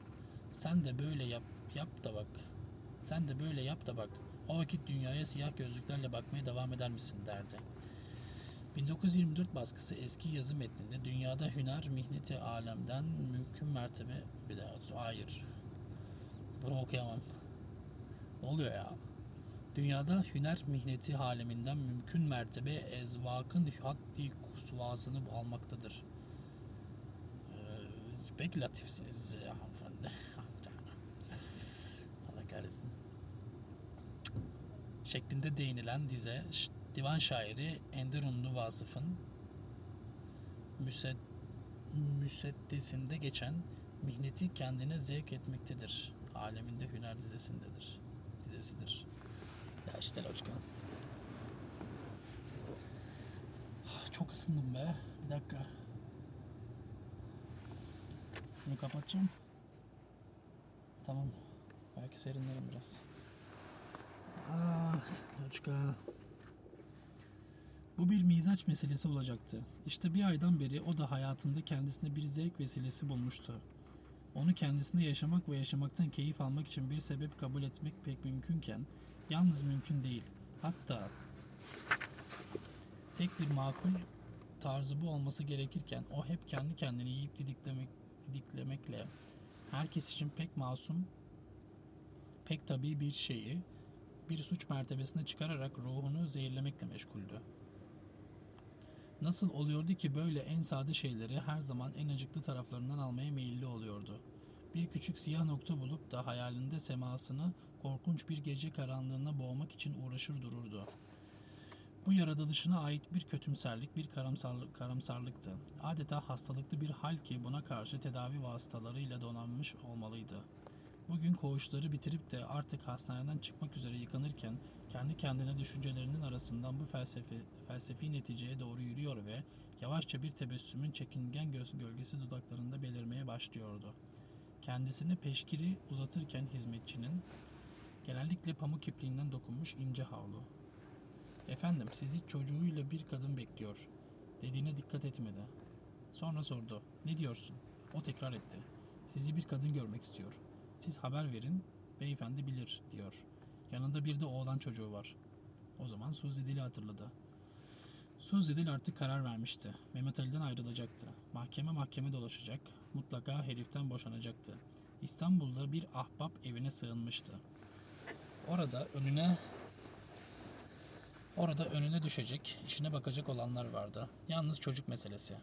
Sen de böyle yap, yap da bak. Sen de böyle yap da bak. O vakit dünyaya siyah gözlüklerle bakmaya devam eder misin derdi. 1924 baskısı eski yazı metninde dünyada hüner mihneti alemden mümkün mertebe bir daha hayır. Bunu okuyamam. Ne oluyor ya? Dünyada hüner mihneti haleminden mümkün mertebe ezvakın haddi kusvasını almaktadır. Ee, pek latifsiniz hanımefendi. [laughs] Allah kahretsin. Şeklinde değinilen dize divan şairi Enderunlu Vasıf'ın müsed, müseddesinde geçen mihneti kendine zevk etmektedir. Aleminde hüner dizesindedir. Dizesidir. Ya işte Loçka. Ah, Çok ısındım be. Bir dakika. Bunu kapatacağım. Tamam. Belki serinlerim biraz. Ah Loçka. Bu bir mizaç meselesi olacaktı. İşte bir aydan beri o da hayatında kendisine bir zevk vesilesi bulmuştu. Onu kendisine yaşamak ve yaşamaktan keyif almak için bir sebep kabul etmek pek mümkünken, yalnız mümkün değil. Hatta tek bir makul tarzı bu olması gerekirken o hep kendi kendini yiyip didiklemek, didiklemekle herkes için pek masum, pek tabii bir şeyi bir suç mertebesine çıkararak ruhunu zehirlemekle meşguldü. Nasıl oluyordu ki böyle en sade şeyleri her zaman en acıklı taraflarından almaya meyilli oluyordu. Bir küçük siyah nokta bulup da hayalinde semasını korkunç bir gece karanlığına boğmak için uğraşır dururdu. Bu yaratılışına ait bir kötümserlik, bir karamsarlık, karamsarlıktı. Adeta hastalıklı bir hal ki buna karşı tedavi vasıtalarıyla donanmış olmalıydı. Bugün koğuşları bitirip de artık hastaneden çıkmak üzere yıkanırken kendi kendine düşüncelerinin arasından bu felsefi, felsefi neticeye doğru yürüyor ve yavaşça bir tebessümün çekingen göz gölgesi dudaklarında belirmeye başlıyordu. Kendisini peşkiri uzatırken hizmetçinin genellikle pamuk ipliğinden dokunmuş ince havlu. Efendim sizi çocuğuyla bir kadın bekliyor. Dediğine dikkat etmedi. Sonra sordu. Ne diyorsun? O tekrar etti. Sizi bir kadın görmek istiyor. Siz haber verin, beyefendi bilir diyor. Yanında bir de oğlan çocuğu var. O zaman Suzi Dil'i hatırladı. Suzi Dil artık karar vermişti. Mehmet Ali'den ayrılacaktı. Mahkeme mahkeme dolaşacak. Mutlaka heriften boşanacaktı. İstanbul'da bir ahbap evine sığınmıştı. Orada önüne Orada önüne düşecek, işine bakacak olanlar vardı. Yalnız çocuk meselesi.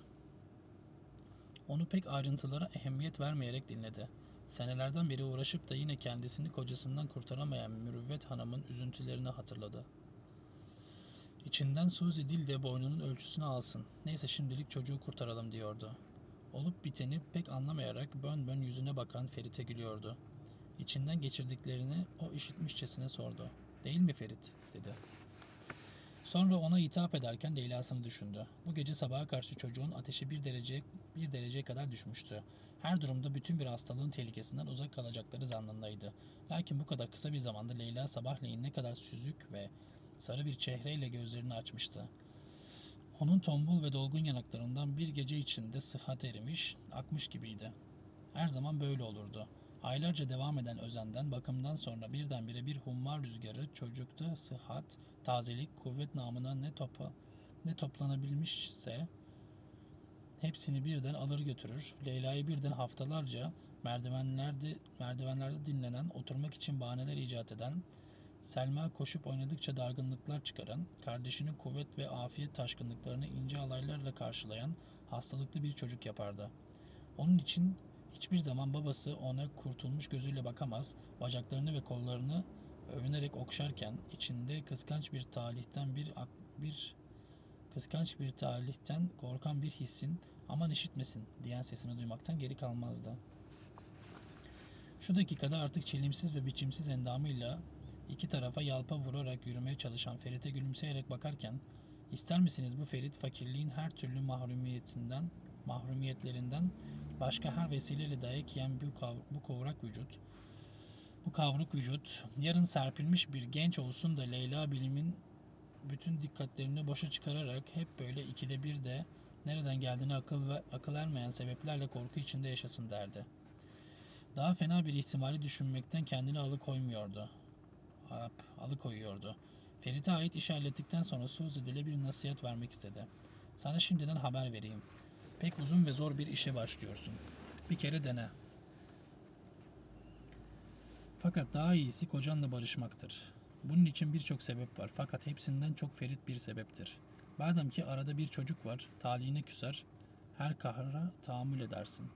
Onu pek ayrıntılara ehemmiyet vermeyerek dinledi. Senelerden beri uğraşıp da yine kendisini kocasından kurtaramayan mürüvvet hanımın üzüntülerini hatırladı. İçinden Suzy dil de boynunun ölçüsünü alsın. Neyse şimdilik çocuğu kurtaralım diyordu. Olup biteni pek anlamayarak bön bön yüzüne bakan Ferit'e gülüyordu. İçinden geçirdiklerini o işitmişçesine sordu. Değil mi Ferit? dedi. Sonra ona hitap ederken Leyla'sını düşündü. Bu gece sabaha karşı çocuğun ateşi bir derece bir dereceye kadar düşmüştü. Her durumda bütün bir hastalığın tehlikesinden uzak kalacakları zannındaydı. Lakin bu kadar kısa bir zamanda Leyla sabahleyin ne kadar süzük ve sarı bir çehreyle gözlerini açmıştı. Onun tombul ve dolgun yanaklarından bir gece içinde sıhhat erimiş, akmış gibiydi. Her zaman böyle olurdu. Aylarca devam eden özenden, bakımdan sonra birdenbire bir humma rüzgarı çocukta sıhhat, tazelik, kuvvet namına ne topa ne toplanabilmişse hepsini birden alır götürür. Leyla'yı birden haftalarca merdivenlerde merdivenlerde dinlenen, oturmak için bahaneler icat eden, Selma koşup oynadıkça dargınlıklar çıkaran, kardeşinin kuvvet ve afiyet taşkınlıklarını ince alaylarla karşılayan hastalıklı bir çocuk yapardı. Onun için Hiçbir zaman babası ona kurtulmuş gözüyle bakamaz, bacaklarını ve kollarını övünerek okşarken içinde kıskanç bir talihten bir bir kıskanç bir talihten korkan bir hissin aman işitmesin diyen sesini duymaktan geri kalmazdı. Şu dakikada artık çelimsiz ve biçimsiz endamıyla iki tarafa yalpa vurarak yürümeye çalışan Ferit'e gülümseyerek bakarken ister misiniz bu Ferit fakirliğin her türlü mahrumiyetinden mahrumiyetlerinden başka her vesileyle dayak yiyen bu, kav- bu kovrak vücut bu kavruk vücut yarın serpilmiş bir genç olsun da Leyla bilimin bütün dikkatlerini boşa çıkararak hep böyle ikide bir de nereden geldiğini akıl ve akıl ermeyen sebeplerle korku içinde yaşasın derdi. Daha fena bir ihtimali düşünmekten kendini alıkoymuyordu. Hap, alıkoyuyordu. Ferit'e ait iş hallettikten sonra Suzy dile bir nasihat vermek istedi. Sana şimdiden haber vereyim. Pek uzun ve zor bir işe başlıyorsun. Bir kere dene. Fakat daha iyisi kocanla barışmaktır. Bunun için birçok sebep var fakat hepsinden çok ferit bir sebeptir. Madem ki arada bir çocuk var, talihine küser, her kahra tahammül edersin.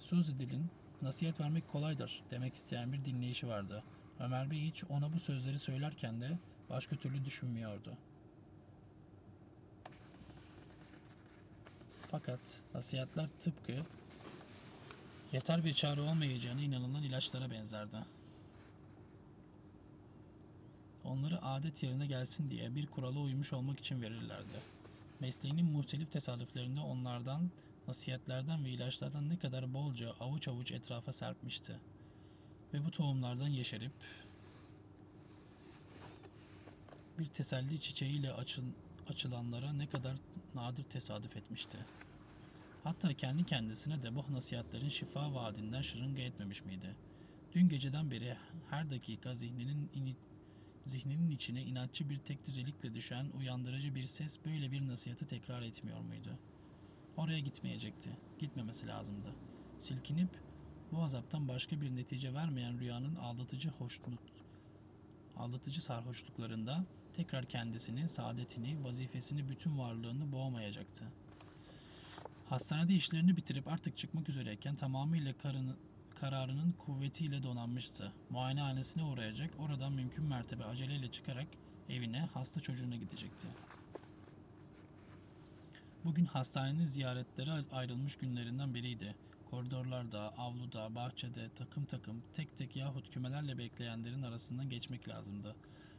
Suzy Dil'in nasihat vermek kolaydır demek isteyen bir dinleyişi vardı. Ömer Bey hiç ona bu sözleri söylerken de başka türlü düşünmüyordu. Fakat nasihatler tıpkı yeter bir çare olmayacağına inanılan ilaçlara benzerdi. Onları adet yerine gelsin diye bir kurala uymuş olmak için verirlerdi. Mesleğinin muhtelif tesadüflerinde onlardan, nasihatlerden ve ilaçlardan ne kadar bolca avuç avuç etrafa serpmişti. Ve bu tohumlardan yeşerip bir teselli çiçeğiyle açın, açılanlara ne kadar nadir tesadüf etmişti. Hatta kendi kendisine de bu nasihatlerin şifa vaadinden şırınga etmemiş miydi? Dün geceden beri her dakika zihninin ini- zihninin içine inatçı bir tek düzelikle düşen uyandırıcı bir ses böyle bir nasihatı tekrar etmiyor muydu? Oraya gitmeyecekti. Gitmemesi lazımdı. Silkinip bu azaptan başka bir netice vermeyen rüyanın aldatıcı hoşnut aldatıcı sarhoşluklarında tekrar kendisini, saadetini, vazifesini, bütün varlığını boğmayacaktı. Hastanede işlerini bitirip artık çıkmak üzereyken tamamıyla karını, kararının kuvvetiyle donanmıştı. Muayenehanesine uğrayacak, oradan mümkün mertebe aceleyle çıkarak evine, hasta çocuğuna gidecekti. Bugün hastanenin ziyaretlere ayrılmış günlerinden biriydi. Koridorlarda, avluda, bahçede takım takım, tek tek yahut kümelerle bekleyenlerin arasından geçmek lazımdı.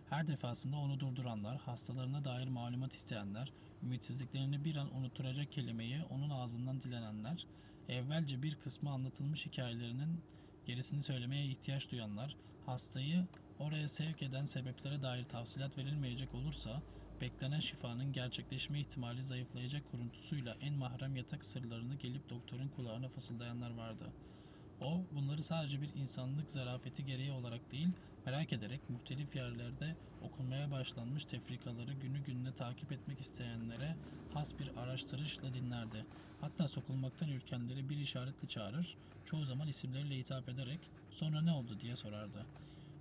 Her defasında onu durduranlar, hastalarına dair malumat isteyenler, ümitsizliklerini bir an unutturacak kelimeyi onun ağzından dilenenler, evvelce bir kısmı anlatılmış hikayelerinin gerisini söylemeye ihtiyaç duyanlar, hastayı oraya sevk eden sebeplere dair tavsilat verilmeyecek olursa, beklenen şifanın gerçekleşme ihtimali zayıflayacak kuruntusuyla en mahrem yatak sırlarını gelip doktorun kulağına fısıldayanlar vardı. O, bunları sadece bir insanlık zarafeti gereği olarak değil, merak ederek muhtelif yerlerde okunmaya başlanmış tefrikaları günü gününe takip etmek isteyenlere has bir araştırışla dinlerdi. Hatta sokulmaktan ürkenleri bir işaretle çağırır, çoğu zaman isimleriyle hitap ederek sonra ne oldu diye sorardı.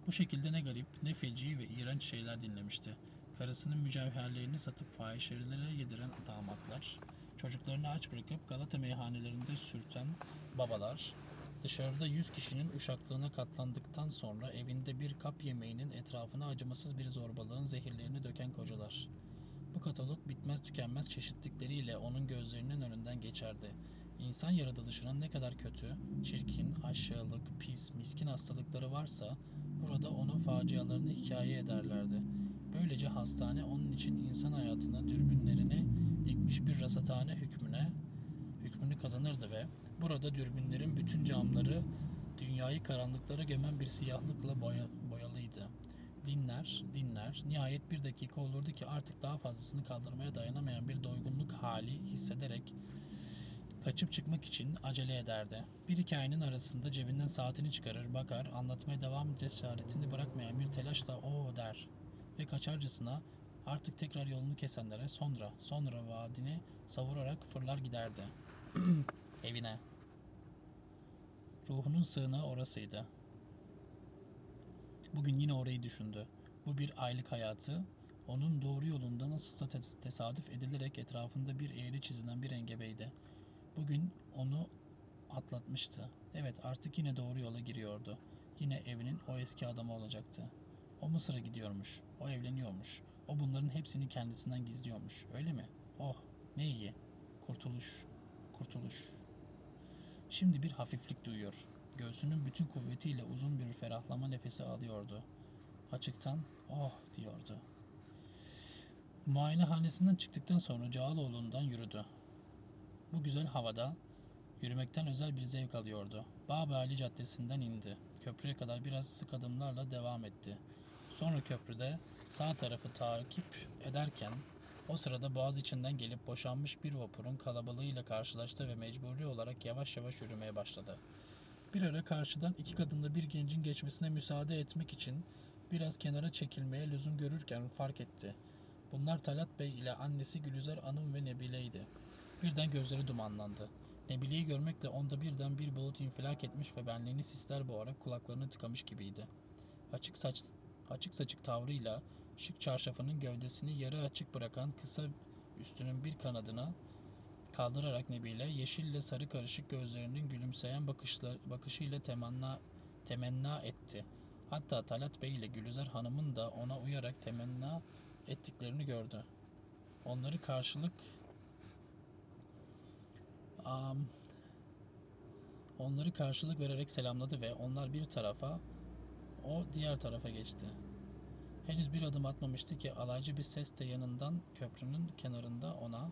Bu şekilde ne garip, ne feci ve iğrenç şeyler dinlemişti. Karısının mücevherlerini satıp fahişelere yediren damatlar, çocuklarını aç bırakıp Galata meyhanelerinde sürten babalar, dışarıda yüz kişinin uşaklığına katlandıktan sonra evinde bir kap yemeğinin etrafına acımasız bir zorbalığın zehirlerini döken kocalar. Bu katalog bitmez tükenmez çeşitlikleriyle onun gözlerinin önünden geçerdi. İnsan yaratılışının ne kadar kötü, çirkin, aşağılık, pis, miskin hastalıkları varsa burada onun facialarını hikaye ederlerdi. Böylece hastane onun için insan hayatına dürbünlerini dikmiş bir rasathane hükmüne hükmünü kazanırdı ve burada dürbünlerin bütün camları dünyayı karanlıklara gömen bir siyahlıkla boya, boyalıydı. Dinler, dinler. Nihayet bir dakika olurdu ki artık daha fazlasını kaldırmaya dayanamayan bir doygunluk hali hissederek kaçıp çıkmak için acele ederdi. Bir hikayenin arasında cebinden saatini çıkarır, bakar, anlatmaya devam cesaretini bırakmayan bir telaşla o der ve kaçarcasına artık tekrar yolunu kesenlere sonra, sonra vaadini savurarak fırlar giderdi. [clears throat] Evine. Ruhunun sığınağı orasıydı. Bugün yine orayı düşündü. Bu bir aylık hayatı, onun doğru yolunda nasılsa tes- tesadüf edilerek etrafında bir eğri çizilen bir engebeydi. Bugün onu atlatmıştı. Evet artık yine doğru yola giriyordu. Yine evinin o eski adamı olacaktı. O Mısır'a gidiyormuş. O evleniyormuş. O bunların hepsini kendisinden gizliyormuş. Öyle mi? Oh ne iyi. Kurtuluş. Kurtuluş. Şimdi bir hafiflik duyuyor. Göğsünün bütün kuvvetiyle uzun bir ferahlama nefesi alıyordu. Açıktan oh diyordu. Muayenehanesinden çıktıktan sonra Cağaloğlu'ndan yürüdü. Bu güzel havada yürümekten özel bir zevk alıyordu. Bab Ali Caddesi'nden indi. Köprüye kadar biraz sık adımlarla devam etti. Sonra köprüde sağ tarafı takip ederken o sırada boğaz içinden gelip boşanmış bir vapurun kalabalığıyla karşılaştı ve mecburi olarak yavaş yavaş yürümeye başladı. Bir ara karşıdan iki kadınla bir gencin geçmesine müsaade etmek için biraz kenara çekilmeye lüzum görürken fark etti. Bunlar Talat Bey ile annesi Gülüzer Hanım ve Nebile'ydi. Birden gözleri dumanlandı. Nebile'yi görmekle onda birden bir bulut infilak etmiş ve benliğini sisler boğarak kulaklarını tıkamış gibiydi. Açık saç, açık saçık tavrıyla şık çarşafının gövdesini yarı açık bırakan kısa üstünün bir kanadına kaldırarak Nebile yeşille sarı karışık gözlerinin gülümseyen bakışla, bakışıyla temenna, temenna etti. Hatta Talat Bey ile Gülüzer Hanım'ın da ona uyarak temenna ettiklerini gördü. Onları karşılık Am, onları karşılık vererek selamladı ve onlar bir tarafa, o diğer tarafa geçti. Henüz bir adım atmamıştı ki alaycı bir ses de yanından köprünün kenarında ona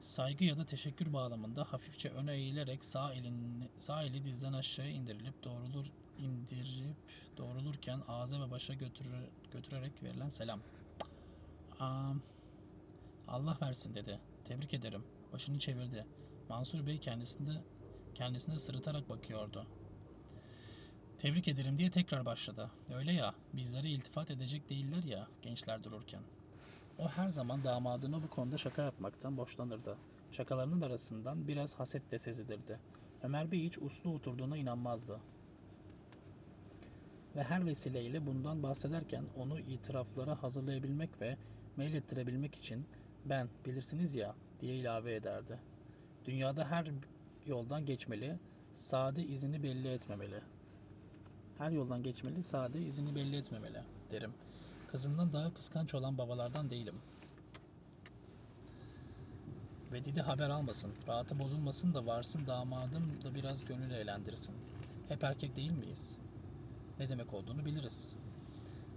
saygı ya da teşekkür bağlamında hafifçe öne eğilerek sağ elini sağ eli dizden aşağı indirilip doğrulur indirip doğrulurken ağza ve başa götürür, götürerek verilen selam. Am, Allah versin dedi. Tebrik ederim. Başını çevirdi. Mansur Bey kendisinde kendisine sırıtarak bakıyordu. Tebrik ederim diye tekrar başladı. Öyle ya, bizlere iltifat edecek değiller ya gençler dururken. O her zaman damadına bu konuda şaka yapmaktan boşlanırdı. Şakalarının arasından biraz haset de sezilirdi. Ömer Bey hiç uslu oturduğuna inanmazdı. Ve her vesileyle bundan bahsederken onu itiraflara hazırlayabilmek ve meylettirebilmek için ben bilirsiniz ya diye ilave ederdi. Dünyada her yoldan geçmeli, sade izini belli etmemeli. Her yoldan geçmeli, sade izini belli etmemeli derim. Kızından daha kıskanç olan babalardan değilim. Ve Didi haber almasın, rahatı bozulmasın da varsın damadım da biraz gönül eğlendirsin. Hep erkek değil miyiz? Ne demek olduğunu biliriz.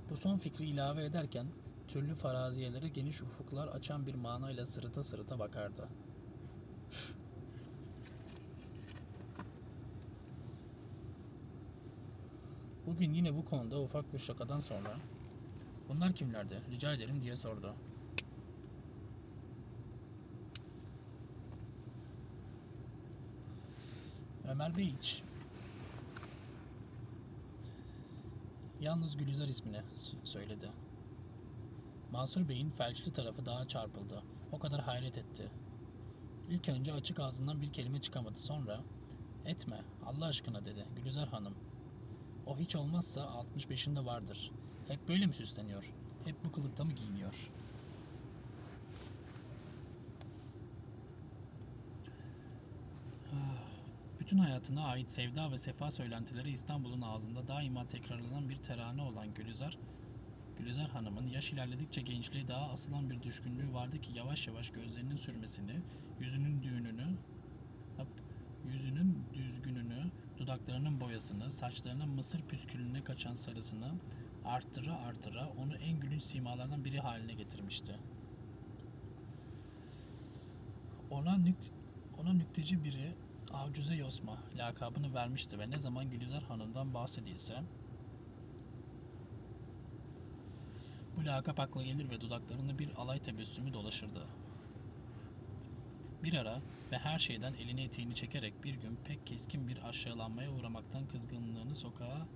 Bu son fikri ilave ederken türlü faraziyelere geniş ufuklar açan bir manayla sırıta sırıta bakardı. Bugün yine bu konuda ufak bir şakadan sonra bunlar kimlerdi rica ederim diye sordu. Ömer Bey hiç yalnız Gülizar ismini söyledi. Mansur Bey'in felçli tarafı daha çarpıldı. O kadar hayret etti. İlk önce açık ağzından bir kelime çıkamadı. Sonra etme Allah aşkına dedi Gülizar Hanım. O hiç olmazsa 65'inde vardır. Hep böyle mi süsleniyor? Hep bu kılıkta mı giyiniyor? [sighs] Bütün hayatına ait sevda ve sefa söylentileri İstanbul'un ağzında daima tekrarlanan bir terane olan Gülizar, Gülizar Hanım'ın yaş ilerledikçe gençliğe daha asılan bir düşkünlüğü vardı ki yavaş yavaş gözlerinin sürmesini, yüzünün düğününü, yüzünün düzgününü, dudaklarının boyasını, saçlarının mısır püskülüne kaçan sarısını arttıra arttıra onu en gülünç simalardan biri haline getirmişti. Ona nük ona nükteci biri Avcuze Yosma lakabını vermişti ve ne zaman Gülizar Hanım'dan bahsedilse bu lakap akla gelir ve dudaklarında bir alay tebessümü dolaşırdı. Bir ara ve her şeyden elini eteğini çekerek bir gün pek keskin bir aşağılanmaya uğramaktan kızgınlığını sokağa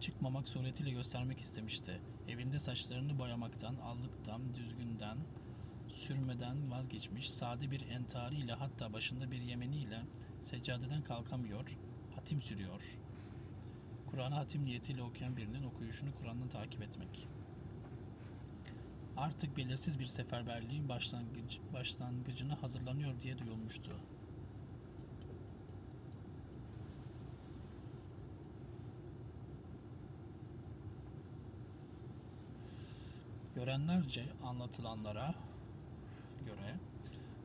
çıkmamak suretiyle göstermek istemişti. Evinde saçlarını boyamaktan, allıktan, düzgünden, sürmeden vazgeçmiş, sade bir entariyle hatta başında bir yemeniyle seccadeden kalkamıyor, hatim sürüyor. Kur'an'ı hatim niyetiyle okuyan birinin okuyuşunu Kur'an'dan takip etmek artık belirsiz bir seferberliğin başlangıc başlangıcına hazırlanıyor diye duyulmuştu. Görenlerce anlatılanlara göre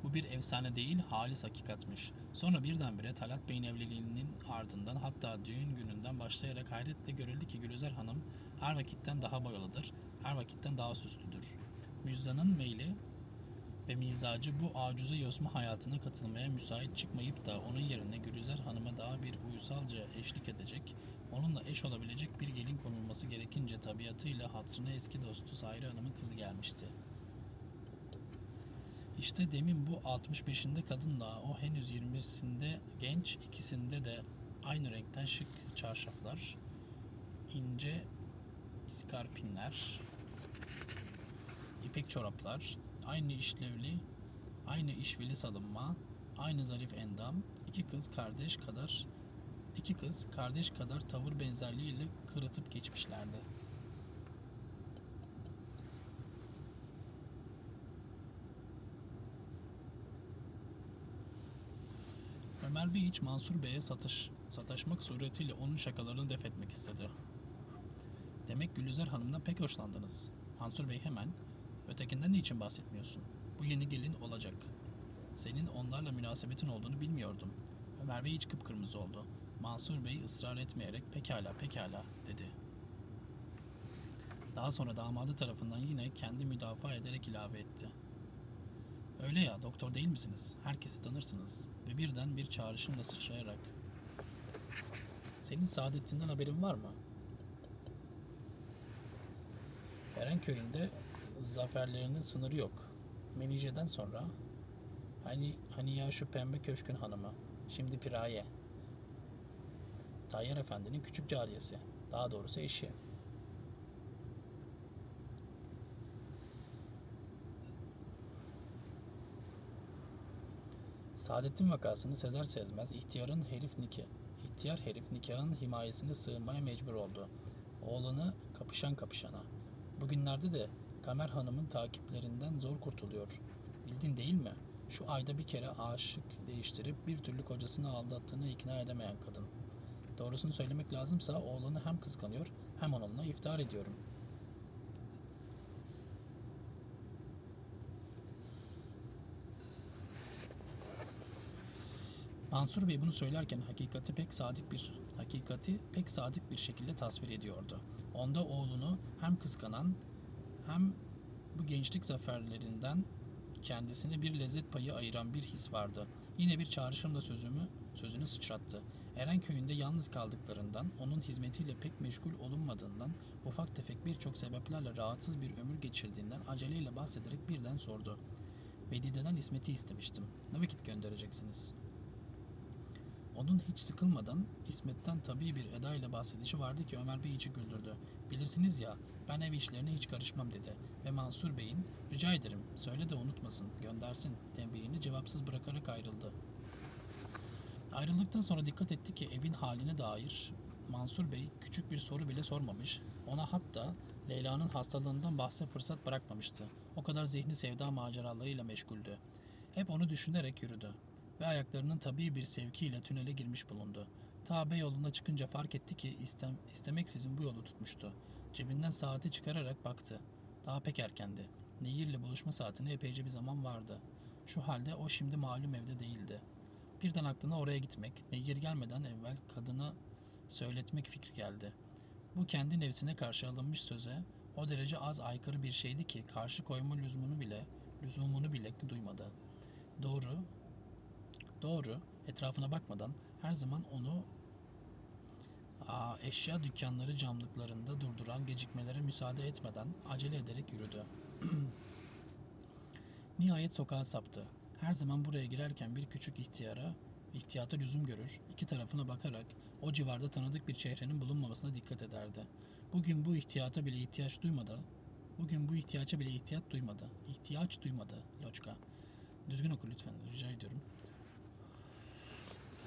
bu bir efsane değil, halis hakikatmiş. Sonra birdenbire Talat Bey'in evliliğinin ardından hatta düğün gününden başlayarak hayretle görüldü ki Gülüzer Hanım her vakitten daha boyalıdır her vakitten daha süslüdür. Müjdanın meyli ve mizacı bu acuze yosma hayatına katılmaya müsait çıkmayıp da onun yerine Gülüzer Hanım'a daha bir uysalca eşlik edecek, onunla eş olabilecek bir gelin konulması gerekince tabiatıyla hatrına eski dostu Sahire Hanım'ın kızı gelmişti. İşte demin bu 65'inde kadınla o henüz 20'sinde genç ikisinde de aynı renkten şık çarşaflar, ince iskarpinler, ipek çoraplar, aynı işlevli, aynı işveli salınma, aynı zarif endam, iki kız kardeş kadar iki kız kardeş kadar tavır benzerliğiyle kırıtıp geçmişlerdi. Ömer Bey hiç Mansur Bey'e satış, sataşmak suretiyle onun şakalarını def etmek istedi. Demek Gülüzer Hanım'dan pek hoşlandınız. Mansur Bey hemen, ötekinden niçin bahsetmiyorsun? Bu yeni gelin olacak. Senin onlarla münasebetin olduğunu bilmiyordum. Ömer Bey hiç kıpkırmızı oldu. Mansur Bey ısrar etmeyerek pekala pekala dedi. Daha sonra damadı tarafından yine kendi müdafaa ederek ilave etti. Öyle ya doktor değil misiniz? Herkesi tanırsınız. Ve birden bir çağrışımla sıçrayarak. Senin Saadettin'den haberin var mı? Erenköy'ünde zaferlerinin sınırı yok. Menice'den sonra hani hani ya şu pembe köşkün hanımı. Şimdi Piraye. Tayyar Efendi'nin küçük cariyesi. Daha doğrusu eşi. Saadettin vakasını sezer sezmez ihtiyarın herif nikah, ihtiyar herif nikahın himayesine sığınmaya mecbur oldu. Oğlanı kapışan kapışana. Bugünlerde de Kamer Hanım'ın takiplerinden zor kurtuluyor. Bildin değil mi? Şu ayda bir kere aşık değiştirip bir türlü kocasını aldattığını ikna edemeyen kadın. Doğrusunu söylemek lazımsa oğlanı hem kıskanıyor hem onunla iftihar ediyorum. Mansur Bey bunu söylerken hakikati pek sadık bir hakikati pek sadık bir şekilde tasvir ediyordu. Onda oğlunu hem kıskanan hem bu gençlik zaferlerinden kendisine bir lezzet payı ayıran bir his vardı. Yine bir çağrışımla sözümü sözünü sıçrattı. Erenköy'ünde yalnız kaldıklarından, onun hizmetiyle pek meşgul olunmadığından, ufak tefek birçok sebeplerle rahatsız bir ömür geçirdiğinden aceleyle bahsederek birden sordu. Vedide'den İsmet'i istemiştim. Ne vakit göndereceksiniz? Onun hiç sıkılmadan İsmet'ten tabii bir edayla bahsedişi vardı ki Ömer Bey içi güldürdü. Bilirsiniz ya ben ev işlerine hiç karışmam dedi ve Mansur Bey'in rica ederim söyle de unutmasın göndersin tembihini cevapsız bırakarak ayrıldı. Ayrıldıktan sonra dikkat etti ki evin haline dair Mansur Bey küçük bir soru bile sormamış. Ona hatta Leyla'nın hastalığından bahse fırsat bırakmamıştı. O kadar zihni sevda maceralarıyla meşguldü. Hep onu düşünerek yürüdü ve ayaklarının tabii bir sevkiyle tünele girmiş bulundu. Ta Beyoğlu'na çıkınca fark etti ki istem, istemeksizin bu yolu tutmuştu. Cebinden saati çıkararak baktı. Daha pek erkendi. Nehir'le buluşma saatine epeyce bir zaman vardı. Şu halde o şimdi malum evde değildi. Birden aklına oraya gitmek, Nehir gelmeden evvel kadına söyletmek fikri geldi. Bu kendi nefsine karşı alınmış söze o derece az aykırı bir şeydi ki karşı koyma lüzumunu bile, lüzumunu bile duymadı. Doğru, Doğru, etrafına bakmadan her zaman onu eşya dükkanları camlıklarında durduran gecikmelere müsaade etmeden acele ederek yürüdü. [clears throat] Nihayet sokağa saptı. Her zaman buraya girerken bir küçük ihtiyara, ihtiyata lüzum görür, iki tarafına bakarak o civarda tanıdık bir çehrenin bulunmamasına dikkat ederdi. Bugün bu ihtiyata bile ihtiyaç duymadı. Bugün bu ihtiyaca bile ihtiyaç duymadı. İhtiyaç duymadı Loçka. Düzgün oku lütfen rica ediyorum.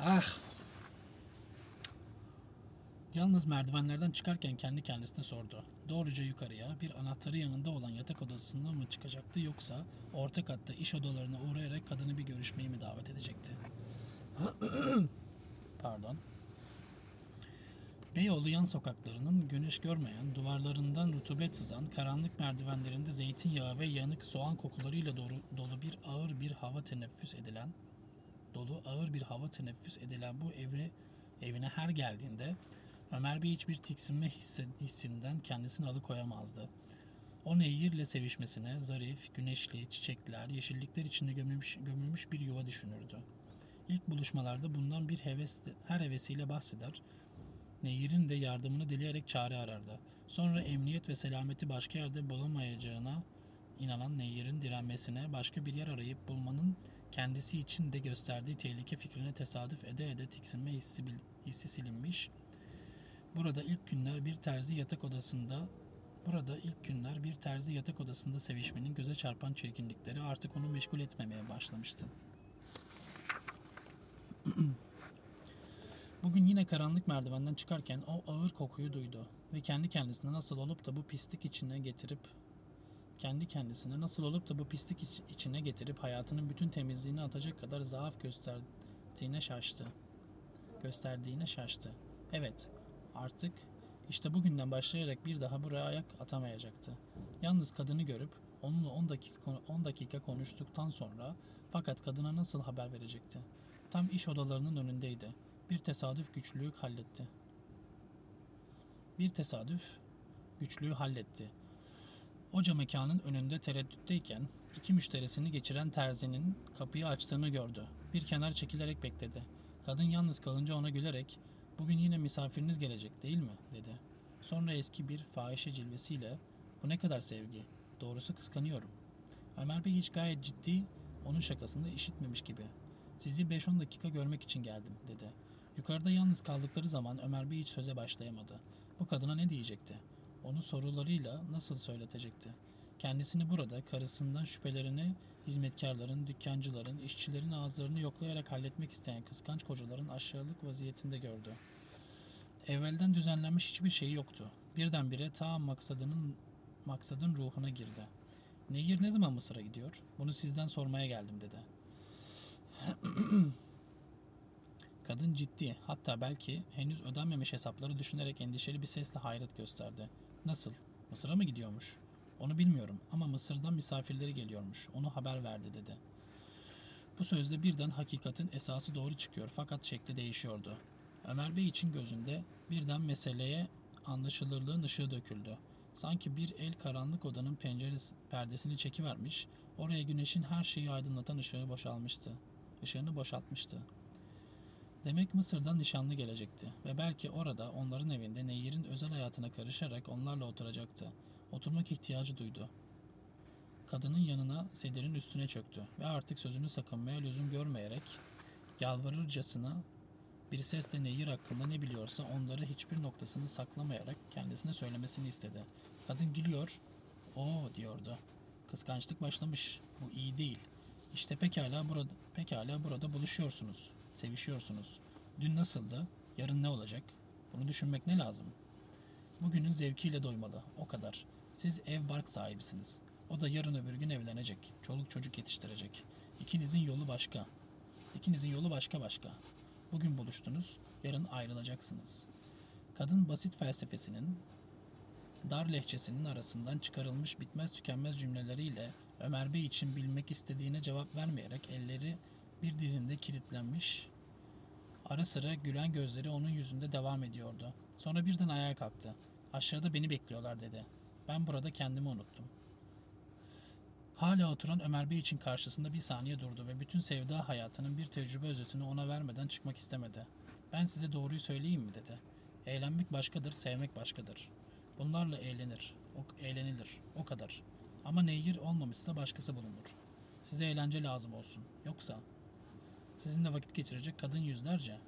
Ah. Yalnız merdivenlerden çıkarken kendi kendisine sordu. Doğruca yukarıya bir anahtarı yanında olan yatak odasında mı çıkacaktı yoksa orta katta iş odalarına uğrayarak kadını bir görüşmeyi mi davet edecekti? [clears throat] Pardon. Beyoğlu yan sokaklarının güneş görmeyen, duvarlarından rutubet sızan, karanlık merdivenlerinde zeytinyağı ve yanık soğan kokularıyla dolu, dolu bir ağır bir hava teneffüs edilen, dolu ağır bir hava teneffüs edilen bu evre, evine her geldiğinde Ömer Bey hiçbir tiksinme hissinden kendisini alıkoyamazdı. O nehirle sevişmesine zarif, güneşli, çiçekler, yeşillikler içinde gömülmüş, gömülmüş bir yuva düşünürdü. İlk buluşmalarda bundan bir heves, her hevesiyle bahseder, Nehir'in de yardımını dileyerek çare arardı. Sonra emniyet ve selameti başka yerde bulamayacağına inanan Nehir'in direnmesine başka bir yer arayıp bulmanın kendisi için de gösterdiği tehlike fikrine tesadüf ede ede tiksinme hissi, hissi silinmiş. Burada ilk günler bir terzi yatak odasında Burada ilk günler bir terzi yatak odasında sevişmenin göze çarpan çirkinlikleri artık onu meşgul etmemeye başlamıştı. [clears throat] Bugün yine karanlık merdivenden çıkarken o ağır kokuyu duydu ve kendi kendisine nasıl olup da bu pislik içine getirip kendi kendisine nasıl olup da bu pislik iç- içine getirip hayatının bütün temizliğini atacak kadar zaaf gösterdiğine şaştı. Gösterdiğine şaştı. Evet, artık işte bugünden başlayarak bir daha buraya ayak atamayacaktı. Yalnız kadını görüp onunla 10 dakika 10 dakika konuştuktan sonra fakat kadına nasıl haber verecekti? Tam iş odalarının önündeydi. Bir tesadüf güçlüğü halletti. Bir tesadüf güçlüğü halletti. Oca mekanın önünde tereddütteyken iki müşterisini geçiren terzinin kapıyı açtığını gördü. Bir kenar çekilerek bekledi. Kadın yalnız kalınca ona gülerek ''Bugün yine misafiriniz gelecek değil mi?'' dedi. Sonra eski bir fahişe cilvesiyle ''Bu ne kadar sevgi, doğrusu kıskanıyorum.'' Ömer Bey hiç gayet ciddi, onun şakasını işitmemiş gibi. ''Sizi 5-10 dakika görmek için geldim.'' dedi. Yukarıda yalnız kaldıkları zaman Ömer Bey hiç söze başlayamadı. Bu kadına ne diyecekti? Onu sorularıyla nasıl söyletecekti? Kendisini burada karısından şüphelerini hizmetkarların, dükkancıların, işçilerin ağızlarını yoklayarak halletmek isteyen kıskanç kocaların aşağılık vaziyetinde gördü. Evvelden düzenlenmiş hiçbir şey yoktu. Birdenbire ta maksadının maksadın ruhuna girdi. Nehir ne zaman Mısır'a gidiyor? Bunu sizden sormaya geldim dedi. [clears throat] Kadın ciddi, hatta belki henüz ödenmemiş hesapları düşünerek endişeli bir sesle hayret gösterdi. Nasıl? Mısır'a mı gidiyormuş? Onu bilmiyorum ama Mısır'dan misafirleri geliyormuş. Onu haber verdi dedi. Bu sözde birden hakikatin esası doğru çıkıyor fakat şekli değişiyordu. Ömer Bey için gözünde birden meseleye anlaşılırlığın ışığı döküldü. Sanki bir el karanlık odanın penceresi perdesini çekivermiş, oraya güneşin her şeyi aydınlatan ışığı boşalmıştı. Işığını boşaltmıştı. Demek Mısır'dan nişanlı gelecekti ve belki orada onların evinde Nehir'in özel hayatına karışarak onlarla oturacaktı. Oturmak ihtiyacı duydu. Kadının yanına sedirin üstüne çöktü ve artık sözünü sakınmaya lüzum görmeyerek yalvarırcasına bir sesle Nehir hakkında ne biliyorsa onları hiçbir noktasını saklamayarak kendisine söylemesini istedi. Kadın gülüyor, o diyordu. Kıskançlık başlamış. Bu iyi değil. İşte pekala burada pekala burada buluşuyorsunuz. Sevişiyorsunuz. Dün nasıldı? Yarın ne olacak? Bunu düşünmek ne lazım? Bugünün zevkiyle doymalı. O kadar. Siz ev bark sahibisiniz. O da yarın öbür gün evlenecek. Çoluk çocuk yetiştirecek. İkinizin yolu başka. İkinizin yolu başka başka. Bugün buluştunuz, yarın ayrılacaksınız. Kadın basit felsefesinin, dar lehçesinin arasından çıkarılmış bitmez tükenmez cümleleriyle Ömer Bey için bilmek istediğine cevap vermeyerek elleri bir dizinde kilitlenmiş, ara sıra gülen gözleri onun yüzünde devam ediyordu. Sonra birden ayağa kalktı. Aşağıda beni bekliyorlar dedi. Ben burada kendimi unuttum. Hala oturan Ömer Bey için karşısında bir saniye durdu ve bütün sevda hayatının bir tecrübe özetini ona vermeden çıkmak istemedi. Ben size doğruyu söyleyeyim mi dedi. Eğlenmek başkadır, sevmek başkadır. Bunlarla eğlenir, o, eğlenilir, o kadar. Ama nehir olmamışsa başkası bulunur. Size eğlence lazım olsun. Yoksa sizinle vakit geçirecek kadın yüzlerce.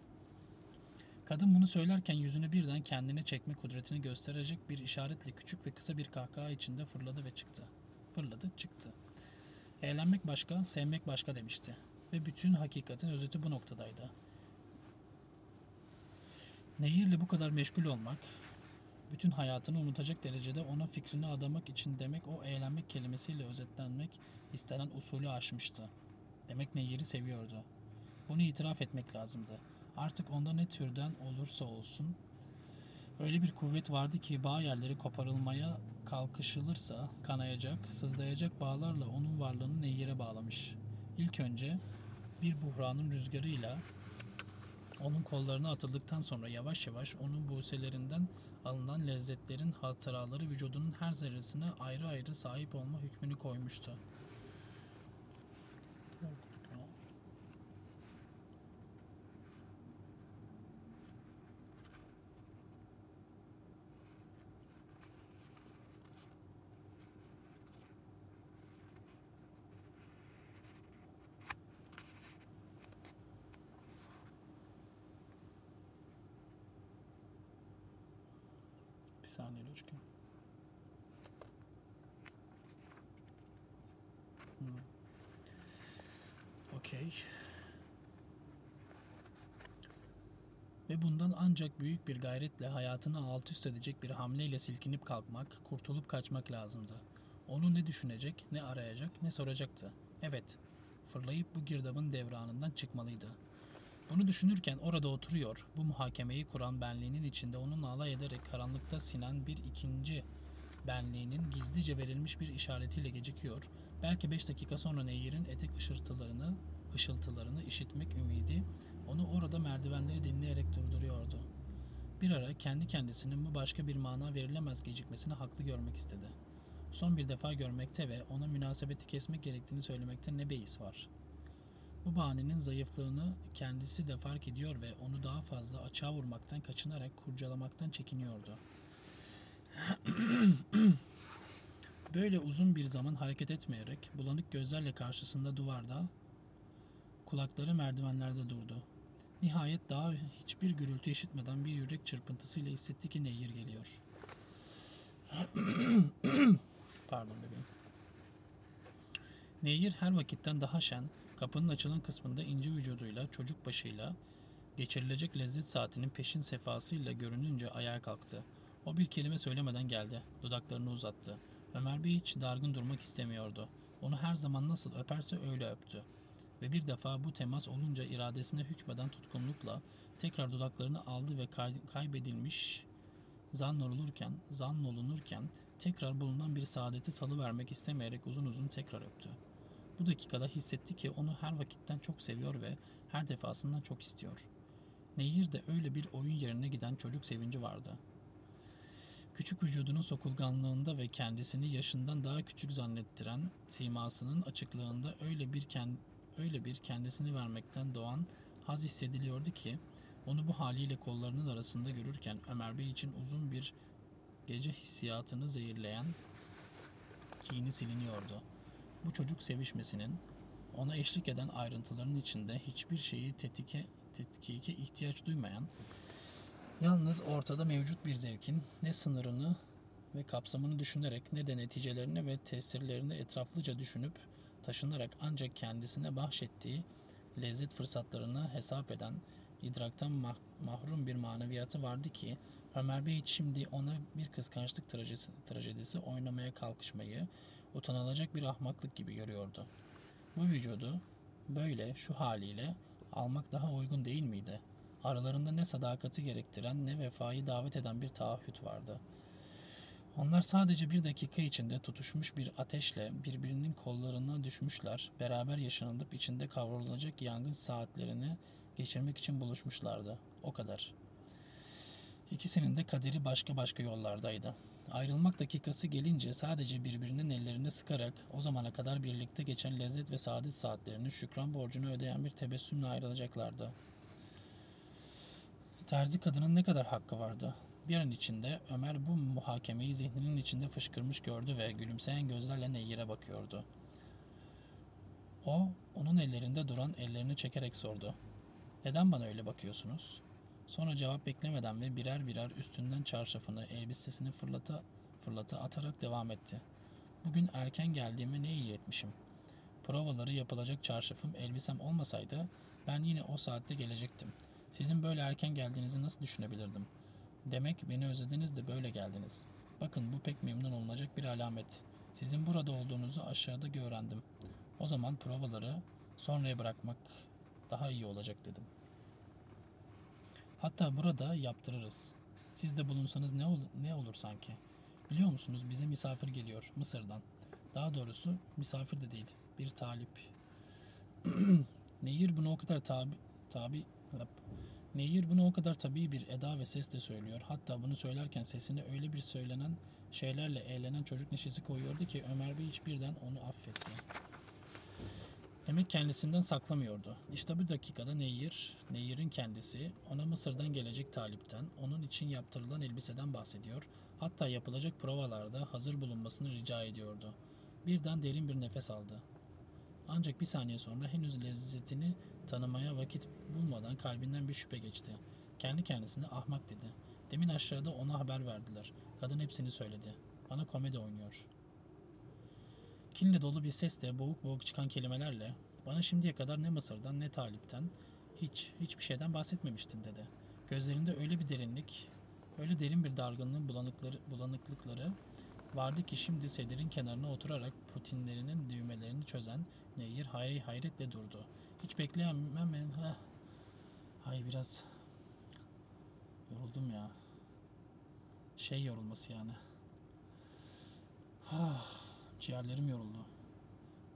Kadın bunu söylerken yüzünü birden kendine çekme kudretini gösterecek bir işaretle küçük ve kısa bir kahkaha içinde fırladı ve çıktı. Fırladı, çıktı. Eğlenmek başka, sevmek başka demişti. Ve bütün hakikatin özeti bu noktadaydı. Nehirle bu kadar meşgul olmak, bütün hayatını unutacak derecede ona fikrini adamak için demek o eğlenmek kelimesiyle özetlenmek istenen usulü aşmıştı. Demek Nehir'i seviyordu. Bunu itiraf etmek lazımdı. Artık onda ne türden olursa olsun Öyle bir kuvvet vardı ki bağ yerleri koparılmaya kalkışılırsa kanayacak, sızlayacak bağlarla onun varlığını neyyire bağlamış. İlk önce bir buhranın rüzgarıyla onun kollarına atıldıktan sonra yavaş yavaş onun buselerinden alınan lezzetlerin hatıraları vücudunun her zerresine ayrı ayrı sahip olma hükmünü koymuştu. Bir saniye lütfen. Hmm. Okey. Ve bundan ancak büyük bir gayretle hayatını alt üst edecek bir hamleyle silkinip kalkmak, kurtulup kaçmak lazımdı. Onu ne düşünecek, ne arayacak, ne soracaktı. Evet, fırlayıp bu girdabın devranından çıkmalıydı. Bunu düşünürken orada oturuyor, bu muhakemeyi kuran benliğinin içinde onunla alay ederek karanlıkta sinen bir ikinci benliğinin gizlice verilmiş bir işaretiyle gecikiyor. Belki beş dakika sonra Nehir'in etek ışırtılarını, ışıltılarını işitmek ümidi onu orada merdivenleri dinleyerek durduruyordu. Bir ara kendi kendisinin bu başka bir mana verilemez gecikmesini haklı görmek istedi. Son bir defa görmekte ve ona münasebeti kesmek gerektiğini söylemekte ne beis var?'' Bu bahanenin zayıflığını kendisi de fark ediyor ve onu daha fazla açığa vurmaktan kaçınarak kurcalamaktan çekiniyordu. [clears throat] Böyle uzun bir zaman hareket etmeyerek bulanık gözlerle karşısında duvarda, kulakları merdivenlerde durdu. Nihayet daha hiçbir gürültü işitmeden bir yürek çırpıntısıyla hissetti ki nehir geliyor. [coughs] Pardon bebeğim. Nehir her vakitten daha şen, Kapının açılan kısmında ince vücuduyla, çocuk başıyla, geçirilecek lezzet saatinin peşin sefasıyla görününce ayağa kalktı. O bir kelime söylemeden geldi. Dudaklarını uzattı. Ömer Bey hiç dargın durmak istemiyordu. Onu her zaman nasıl öperse öyle öptü. Ve bir defa bu temas olunca iradesine hükmeden tutkunlukla tekrar dudaklarını aldı ve kay- kaybedilmiş zannolunurken, zannolunurken tekrar bulunan bir saadeti salıvermek istemeyerek uzun uzun tekrar öptü. Bu dakikada hissetti ki onu her vakitten çok seviyor ve her defasından çok istiyor. Nehir de öyle bir oyun yerine giden çocuk sevinci vardı. Küçük vücudunun sokulganlığında ve kendisini yaşından daha küçük zannettiren simasının açıklığında öyle bir kend, öyle bir kendisini vermekten doğan haz hissediliyordu ki onu bu haliyle kollarının arasında görürken Ömer Bey için uzun bir gece hissiyatını zehirleyen kini siliniyordu. Bu çocuk sevişmesinin ona eşlik eden ayrıntıların içinde hiçbir şeyi tetike, tetkike ihtiyaç duymayan, yalnız ortada mevcut bir zevkin ne sınırını ve kapsamını düşünerek ne de neticelerini ve tesirlerini etraflıca düşünüp taşınarak ancak kendisine bahşettiği lezzet fırsatlarını hesap eden idraktan mah- mahrum bir maneviyatı vardı ki Ömer Bey şimdi ona bir kıskançlık trajedisi, trajedisi oynamaya kalkışmayı utanılacak bir ahmaklık gibi görüyordu. Bu vücudu böyle şu haliyle almak daha uygun değil miydi? Aralarında ne sadakati gerektiren ne vefayı davet eden bir taahhüt vardı. Onlar sadece bir dakika içinde tutuşmuş bir ateşle birbirinin kollarına düşmüşler, beraber yaşanılıp içinde kavrulacak yangın saatlerini geçirmek için buluşmuşlardı. O kadar. İkisinin de kaderi başka başka yollardaydı. Ayrılmak dakikası gelince sadece birbirinin ellerini sıkarak o zamana kadar birlikte geçen lezzet ve saadet saatlerinin şükran borcunu ödeyen bir tebessümle ayrılacaklardı. Terzi kadının ne kadar hakkı vardı? Bir an içinde Ömer bu muhakemeyi zihninin içinde fışkırmış gördü ve gülümseyen gözlerle Neyyir'e bakıyordu. O, onun ellerinde duran ellerini çekerek sordu. Neden bana öyle bakıyorsunuz?'' Sonra cevap beklemeden ve birer birer üstünden çarşafını, elbisesini fırlata fırlata atarak devam etti. Bugün erken geldiğime ne iyi etmişim. Provaları yapılacak çarşafım, elbisem olmasaydı ben yine o saatte gelecektim. Sizin böyle erken geldiğinizi nasıl düşünebilirdim? Demek beni özlediniz de böyle geldiniz. Bakın bu pek memnun olunacak bir alamet. Sizin burada olduğunuzu aşağıda öğrendim. O zaman provaları sonraya bırakmak daha iyi olacak dedim.'' Hatta burada yaptırırız. Siz de bulunsanız ne, ol- ne olur sanki? Biliyor musunuz bize misafir geliyor Mısır'dan. Daha doğrusu misafir de değil, bir talip. [clears throat] Nehir bunu o kadar tabi, tabi. Nehir bunu o kadar tabii bir eda ve sesle söylüyor. Hatta bunu söylerken sesine öyle bir söylenen şeylerle eğlenen çocuk neşesi koyuyordu ki Ömer Bey hiçbirden onu affetti. Demek kendisinden saklamıyordu. İşte bu dakikada Nehir, Nehir'in kendisi ona Mısır'dan gelecek talipten, onun için yaptırılan elbiseden bahsediyor. Hatta yapılacak provalarda hazır bulunmasını rica ediyordu. Birden derin bir nefes aldı. Ancak bir saniye sonra henüz lezzetini tanımaya vakit bulmadan kalbinden bir şüphe geçti. Kendi kendisine ahmak dedi. Demin aşağıda ona haber verdiler. Kadın hepsini söyledi. Bana komedi oynuyor. Kinle dolu bir sesle boğuk boğuk çıkan kelimelerle bana şimdiye kadar ne Mısır'dan ne Talip'ten hiç hiçbir şeyden bahsetmemiştin dedi. Gözlerinde öyle bir derinlik, öyle derin bir dargınlığın bulanıkları, bulanıklıkları vardı ki şimdi sedirin kenarına oturarak putinlerinin düğmelerini çözen Nehir hayri hayretle durdu. Hiç bekleyemem ben. Heh. Ay biraz yoruldum ya. Şey yorulması yani. Ah, ciğerlerim yoruldu.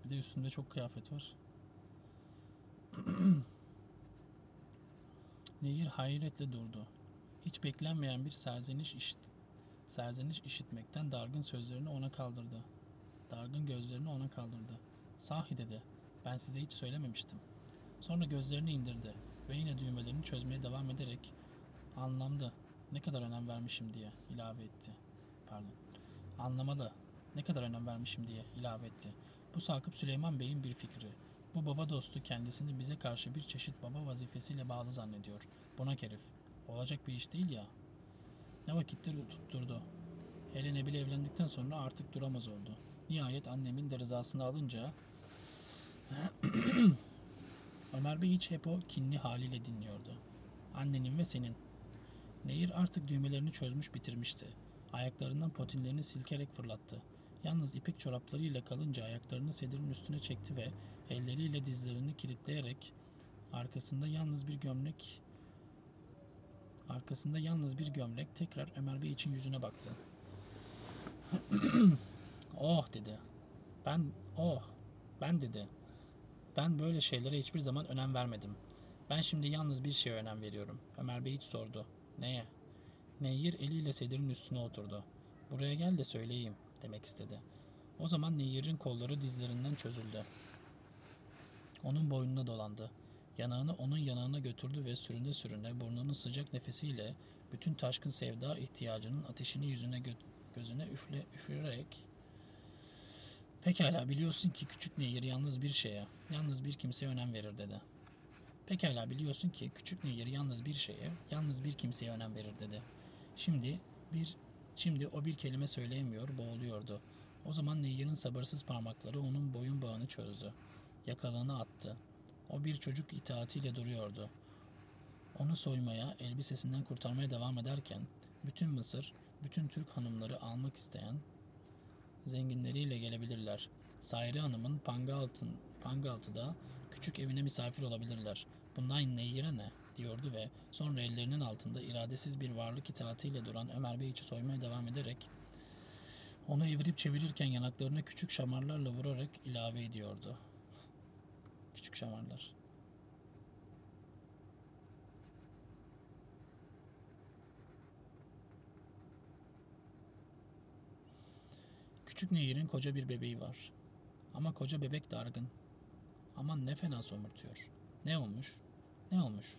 Bir de üstümde çok kıyafet var. [clears throat] Nehir hayretle durdu. Hiç beklenmeyen bir serzeniş işit serzeniş işitmekten dargın sözlerini ona kaldırdı. Dargın gözlerini ona kaldırdı. Sahi dedi. Ben size hiç söylememiştim. Sonra gözlerini indirdi ve yine düğmelerini çözmeye devam ederek anlamda ne kadar önem vermişim diye ilave etti. Pardon. Anlamalı ne kadar önem vermişim diye ilave etti. Bu Sakıp Süleyman Bey'in bir fikri. Bu baba dostu kendisini bize karşı bir çeşit baba vazifesiyle bağlı zannediyor. Bunak herif. Olacak bir iş değil ya. Ne vakittir tutturdu. Hele Nebil evlendikten sonra artık duramaz oldu. Nihayet annemin de rızasını alınca [clears throat] Ömer Bey hiç hep o kinli haliyle dinliyordu. Annenin ve senin. Nehir artık düğmelerini çözmüş bitirmişti. Ayaklarından potinlerini silkerek fırlattı. Yalnız ipek çoraplarıyla kalınca ayaklarını sedirin üstüne çekti ve elleriyle dizlerini kilitleyerek arkasında yalnız bir gömlek arkasında yalnız bir gömlek tekrar Ömer Bey için yüzüne baktı. [clears throat] oh dedi. Ben oh ben dedi. Ben böyle şeylere hiçbir zaman önem vermedim. Ben şimdi yalnız bir şeye önem veriyorum. Ömer Bey hiç sordu. Neye? Nehir eliyle sedirin üstüne oturdu. Buraya gel de söyleyeyim demek istedi. O zaman Nehir'in kolları dizlerinden çözüldü. Onun boynuna dolandı. Yanağını onun yanağına götürdü ve sürüne sürüne burnunun sıcak nefesiyle bütün taşkın sevda ihtiyacının ateşini yüzüne gö- gözüne üfle üfürerek Pekala biliyorsun ki küçük Nehir yalnız bir şeye, yalnız bir kimseye önem verir dedi. Pekala biliyorsun ki küçük Nehir yalnız bir şeye, yalnız bir kimseye önem verir dedi. Şimdi bir şimdi o bir kelime söyleyemiyor, boğuluyordu. O zaman Nehir'in sabırsız parmakları onun boyun bağını çözdü. Yakalığını attı. O bir çocuk itaatiyle duruyordu. Onu soymaya, elbisesinden kurtarmaya devam ederken bütün Mısır, bütün Türk hanımları almak isteyen zenginleriyle gelebilirler. Sayri Hanım'ın Pangaltın, Pangaltı'da küçük evine misafir olabilirler. Bundan neyire ne? diyordu ve sonra ellerinin altında iradesiz bir varlık itaatiyle duran Ömer Bey içi soymaya devam ederek onu evirip çevirirken yanaklarına küçük şamarlarla vurarak ilave ediyordu. [laughs] Küçük şamarlar. Küçük Nehir'in koca bir bebeği var. Ama koca bebek dargın. Aman ne fena somurtuyor. Ne olmuş? Ne olmuş?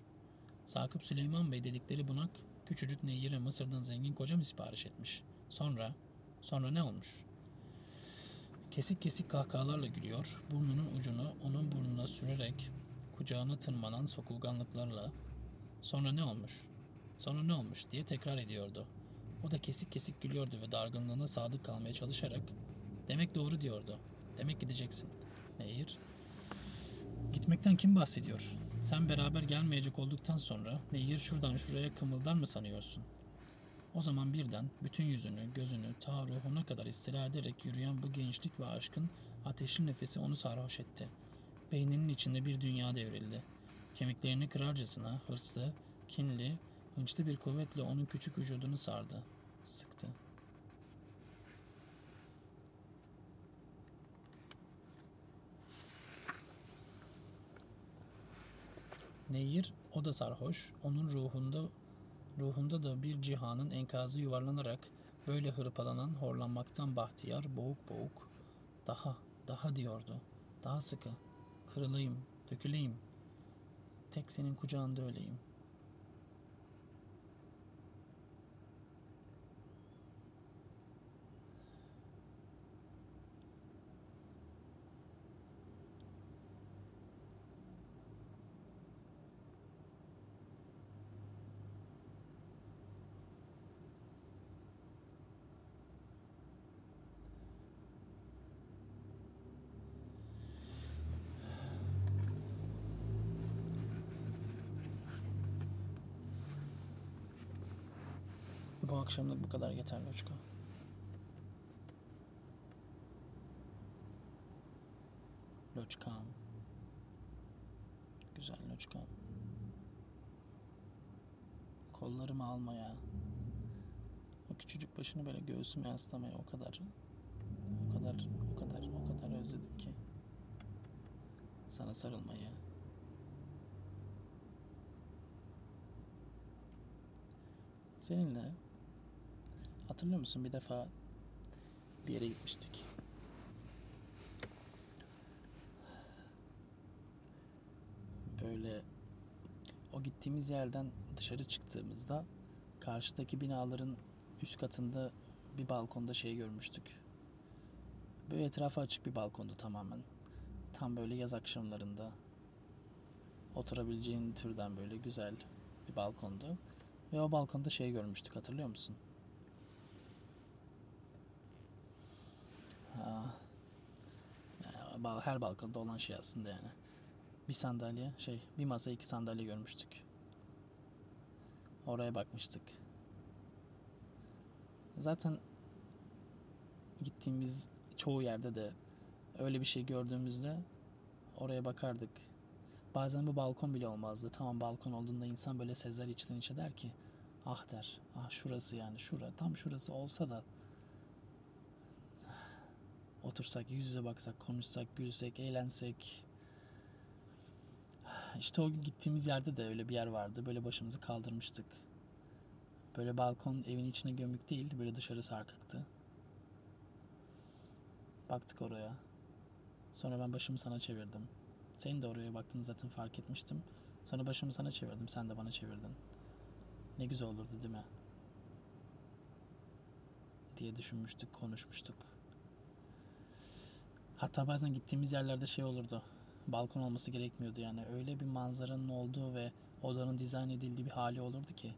Sakıp Süleyman Bey dedikleri bunak küçücük Nehir'e Mısır'dan zengin koca mı sipariş etmiş? Sonra? Sonra ne olmuş? Kesik kesik kahkahalarla gülüyor, burnunun ucunu onun burnuna sürerek kucağına tırmanan sokulganlıklarla sonra ne olmuş? Sonra ne olmuş diye tekrar ediyordu. O da kesik kesik gülüyordu ve dargınlığına sadık kalmaya çalışarak demek doğru diyordu. Demek gideceksin. Nehir? Gitmekten kim bahsediyor? Sen beraber gelmeyecek olduktan sonra Nehir şuradan şuraya kımıldar mı sanıyorsun? O zaman birden bütün yüzünü, gözünü, ta ruhuna kadar istila ederek yürüyen bu gençlik ve aşkın ateşli nefesi onu sarhoş etti. Beyninin içinde bir dünya devrildi. Kemiklerini kırarcasına hırslı, kinli, Hınçlı bir kuvvetle onun küçük vücudunu sardı. Sıktı. Nehir o da sarhoş. Onun ruhunda ruhunda da bir cihanın enkazı yuvarlanarak böyle hırpalanan horlanmaktan bahtiyar boğuk boğuk daha daha diyordu. Daha sıkı. Kırılayım, döküleyim. Tek senin kucağında öleyim. Bu akşamlık bu kadar yeter Loçka. Loçkam. Güzel Loçkam. Kollarımı almaya, o küçücük başını böyle göğsüme yaslamaya o kadar, o kadar, o kadar, o kadar özledim ki. Sana sarılmayı. Seninle Hatırlıyor musun bir defa bir yere gitmiştik. Böyle o gittiğimiz yerden dışarı çıktığımızda karşıdaki binaların üst katında bir balkonda şey görmüştük. Böyle etrafı açık bir balkondu tamamen. Tam böyle yaz akşamlarında oturabileceğin türden böyle güzel bir balkondu. Ve o balkonda şey görmüştük hatırlıyor musun? Ha. Ya, bal- Her balkonda olan şey aslında yani. Bir sandalye, şey, bir masa iki sandalye görmüştük. Oraya bakmıştık. Zaten gittiğimiz çoğu yerde de öyle bir şey gördüğümüzde oraya bakardık. Bazen bu balkon bile olmazdı. Tamam balkon olduğunda insan böyle sezer içten içe der ki ah der. Ah şurası yani şura tam şurası olsa da otursak yüz yüze baksak konuşsak gülsek eğlensek işte o gün gittiğimiz yerde de öyle bir yer vardı. Böyle başımızı kaldırmıştık. Böyle balkon evin içine gömük değil, böyle dışarı sarkıktı. Baktık oraya. Sonra ben başımı sana çevirdim. Senin de oraya baktığını zaten fark etmiştim. Sonra başımı sana çevirdim, sen de bana çevirdin. Ne güzel olurdu değil mi? diye düşünmüştük, konuşmuştuk. Hatta bazen gittiğimiz yerlerde şey olurdu. Balkon olması gerekmiyordu yani. Öyle bir manzaranın olduğu ve odanın dizayn edildiği bir hali olurdu ki.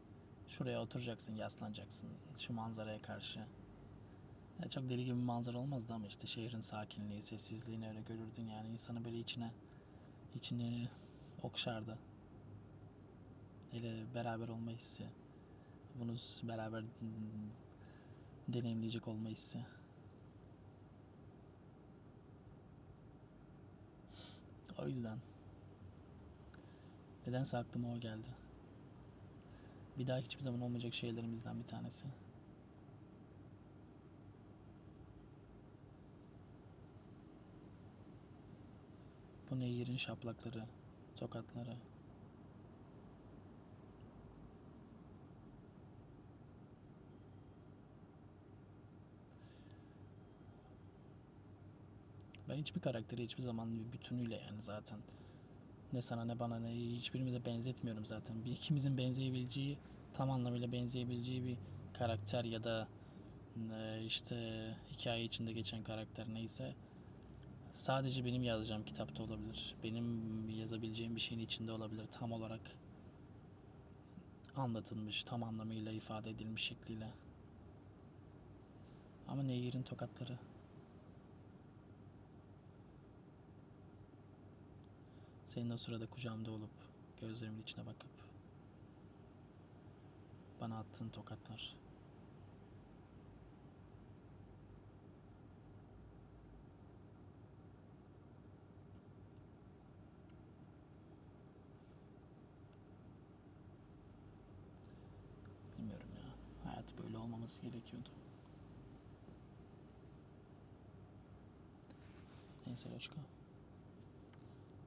Şuraya oturacaksın, yaslanacaksın şu manzaraya karşı. Ya çok deli gibi bir manzara olmazdı ama işte şehrin sakinliği, sessizliğini öyle görürdün yani. insanı böyle içine, içini okşardı. Hele beraber olma hissi. Bunu beraber deneyimleyecek olma hissi. O yüzden. Nedense aklıma o geldi. Bir daha hiçbir zaman olmayacak şeylerimizden bir tanesi. Bu nehirin şaplakları, tokatları. Ben hiçbir karakteri hiçbir zaman bir bütünüyle yani zaten ne sana ne bana ne hiçbirimize benzetmiyorum zaten. Bir ikimizin benzeyebileceği tam anlamıyla benzeyebileceği bir karakter ya da e, işte hikaye içinde geçen karakter neyse sadece benim yazacağım kitapta olabilir. Benim yazabileceğim bir şeyin içinde olabilir tam olarak anlatılmış, tam anlamıyla ifade edilmiş şekliyle. Ama Nehir'in tokatları Senin o sırada kucağımda olup gözlerimin içine bakıp bana attığın tokatlar. olması gerekiyordu. Neyse Loçka.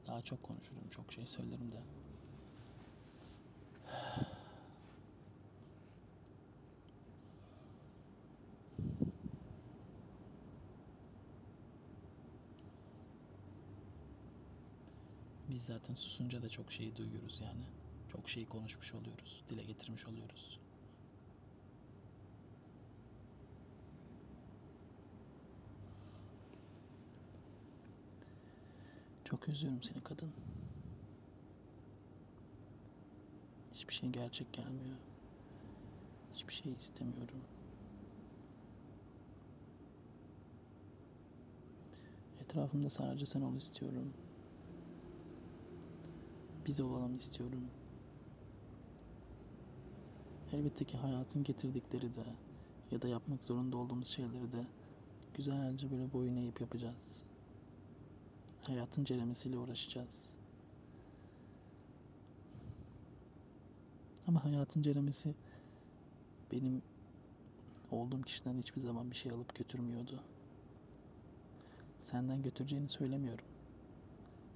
Daha çok konuşurum, çok şey söylerim de. Biz zaten susunca da çok şeyi duyuyoruz yani. Çok şeyi konuşmuş oluyoruz, dile getirmiş oluyoruz. Çok özlüyorum seni kadın. Hiçbir şey gerçek gelmiyor. Hiçbir şey istemiyorum. Etrafımda sadece sen ol istiyorum. Biz olalım istiyorum. Elbette ki hayatın getirdikleri de ya da yapmak zorunda olduğumuz şeyleri de güzelce böyle boyun eğip yapacağız. Hayatın ceremesiyle uğraşacağız. Ama hayatın ceremesi benim olduğum kişiden hiçbir zaman bir şey alıp götürmüyordu. Senden götüreceğini söylemiyorum.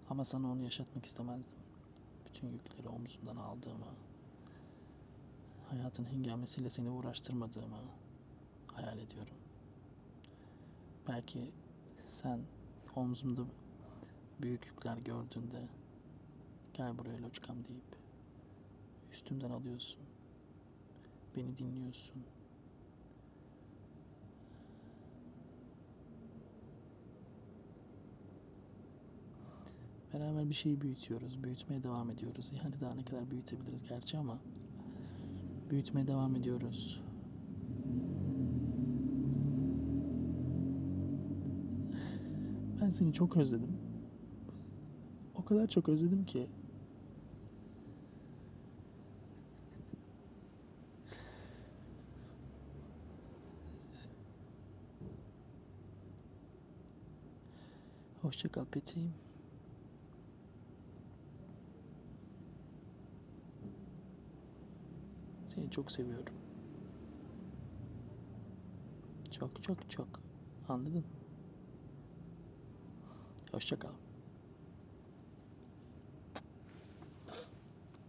Ama sana onu yaşatmak istemezdim. Bütün yükleri omzundan aldığımı, hayatın hengamesiyle seni uğraştırmadığımı hayal ediyorum. Belki sen omzumda büyük yükler gördüğünde gel buraya loçkam deyip üstümden alıyorsun. Beni dinliyorsun. Beraber bir şeyi büyütüyoruz. Büyütmeye devam ediyoruz. Yani daha ne kadar büyütebiliriz gerçi ama büyütmeye devam ediyoruz. Ben seni çok özledim. O kadar çok özledim ki. Hoşça kal Peteğim. Seni çok seviyorum. Çok çok çok. Anladın? Hoşça kal.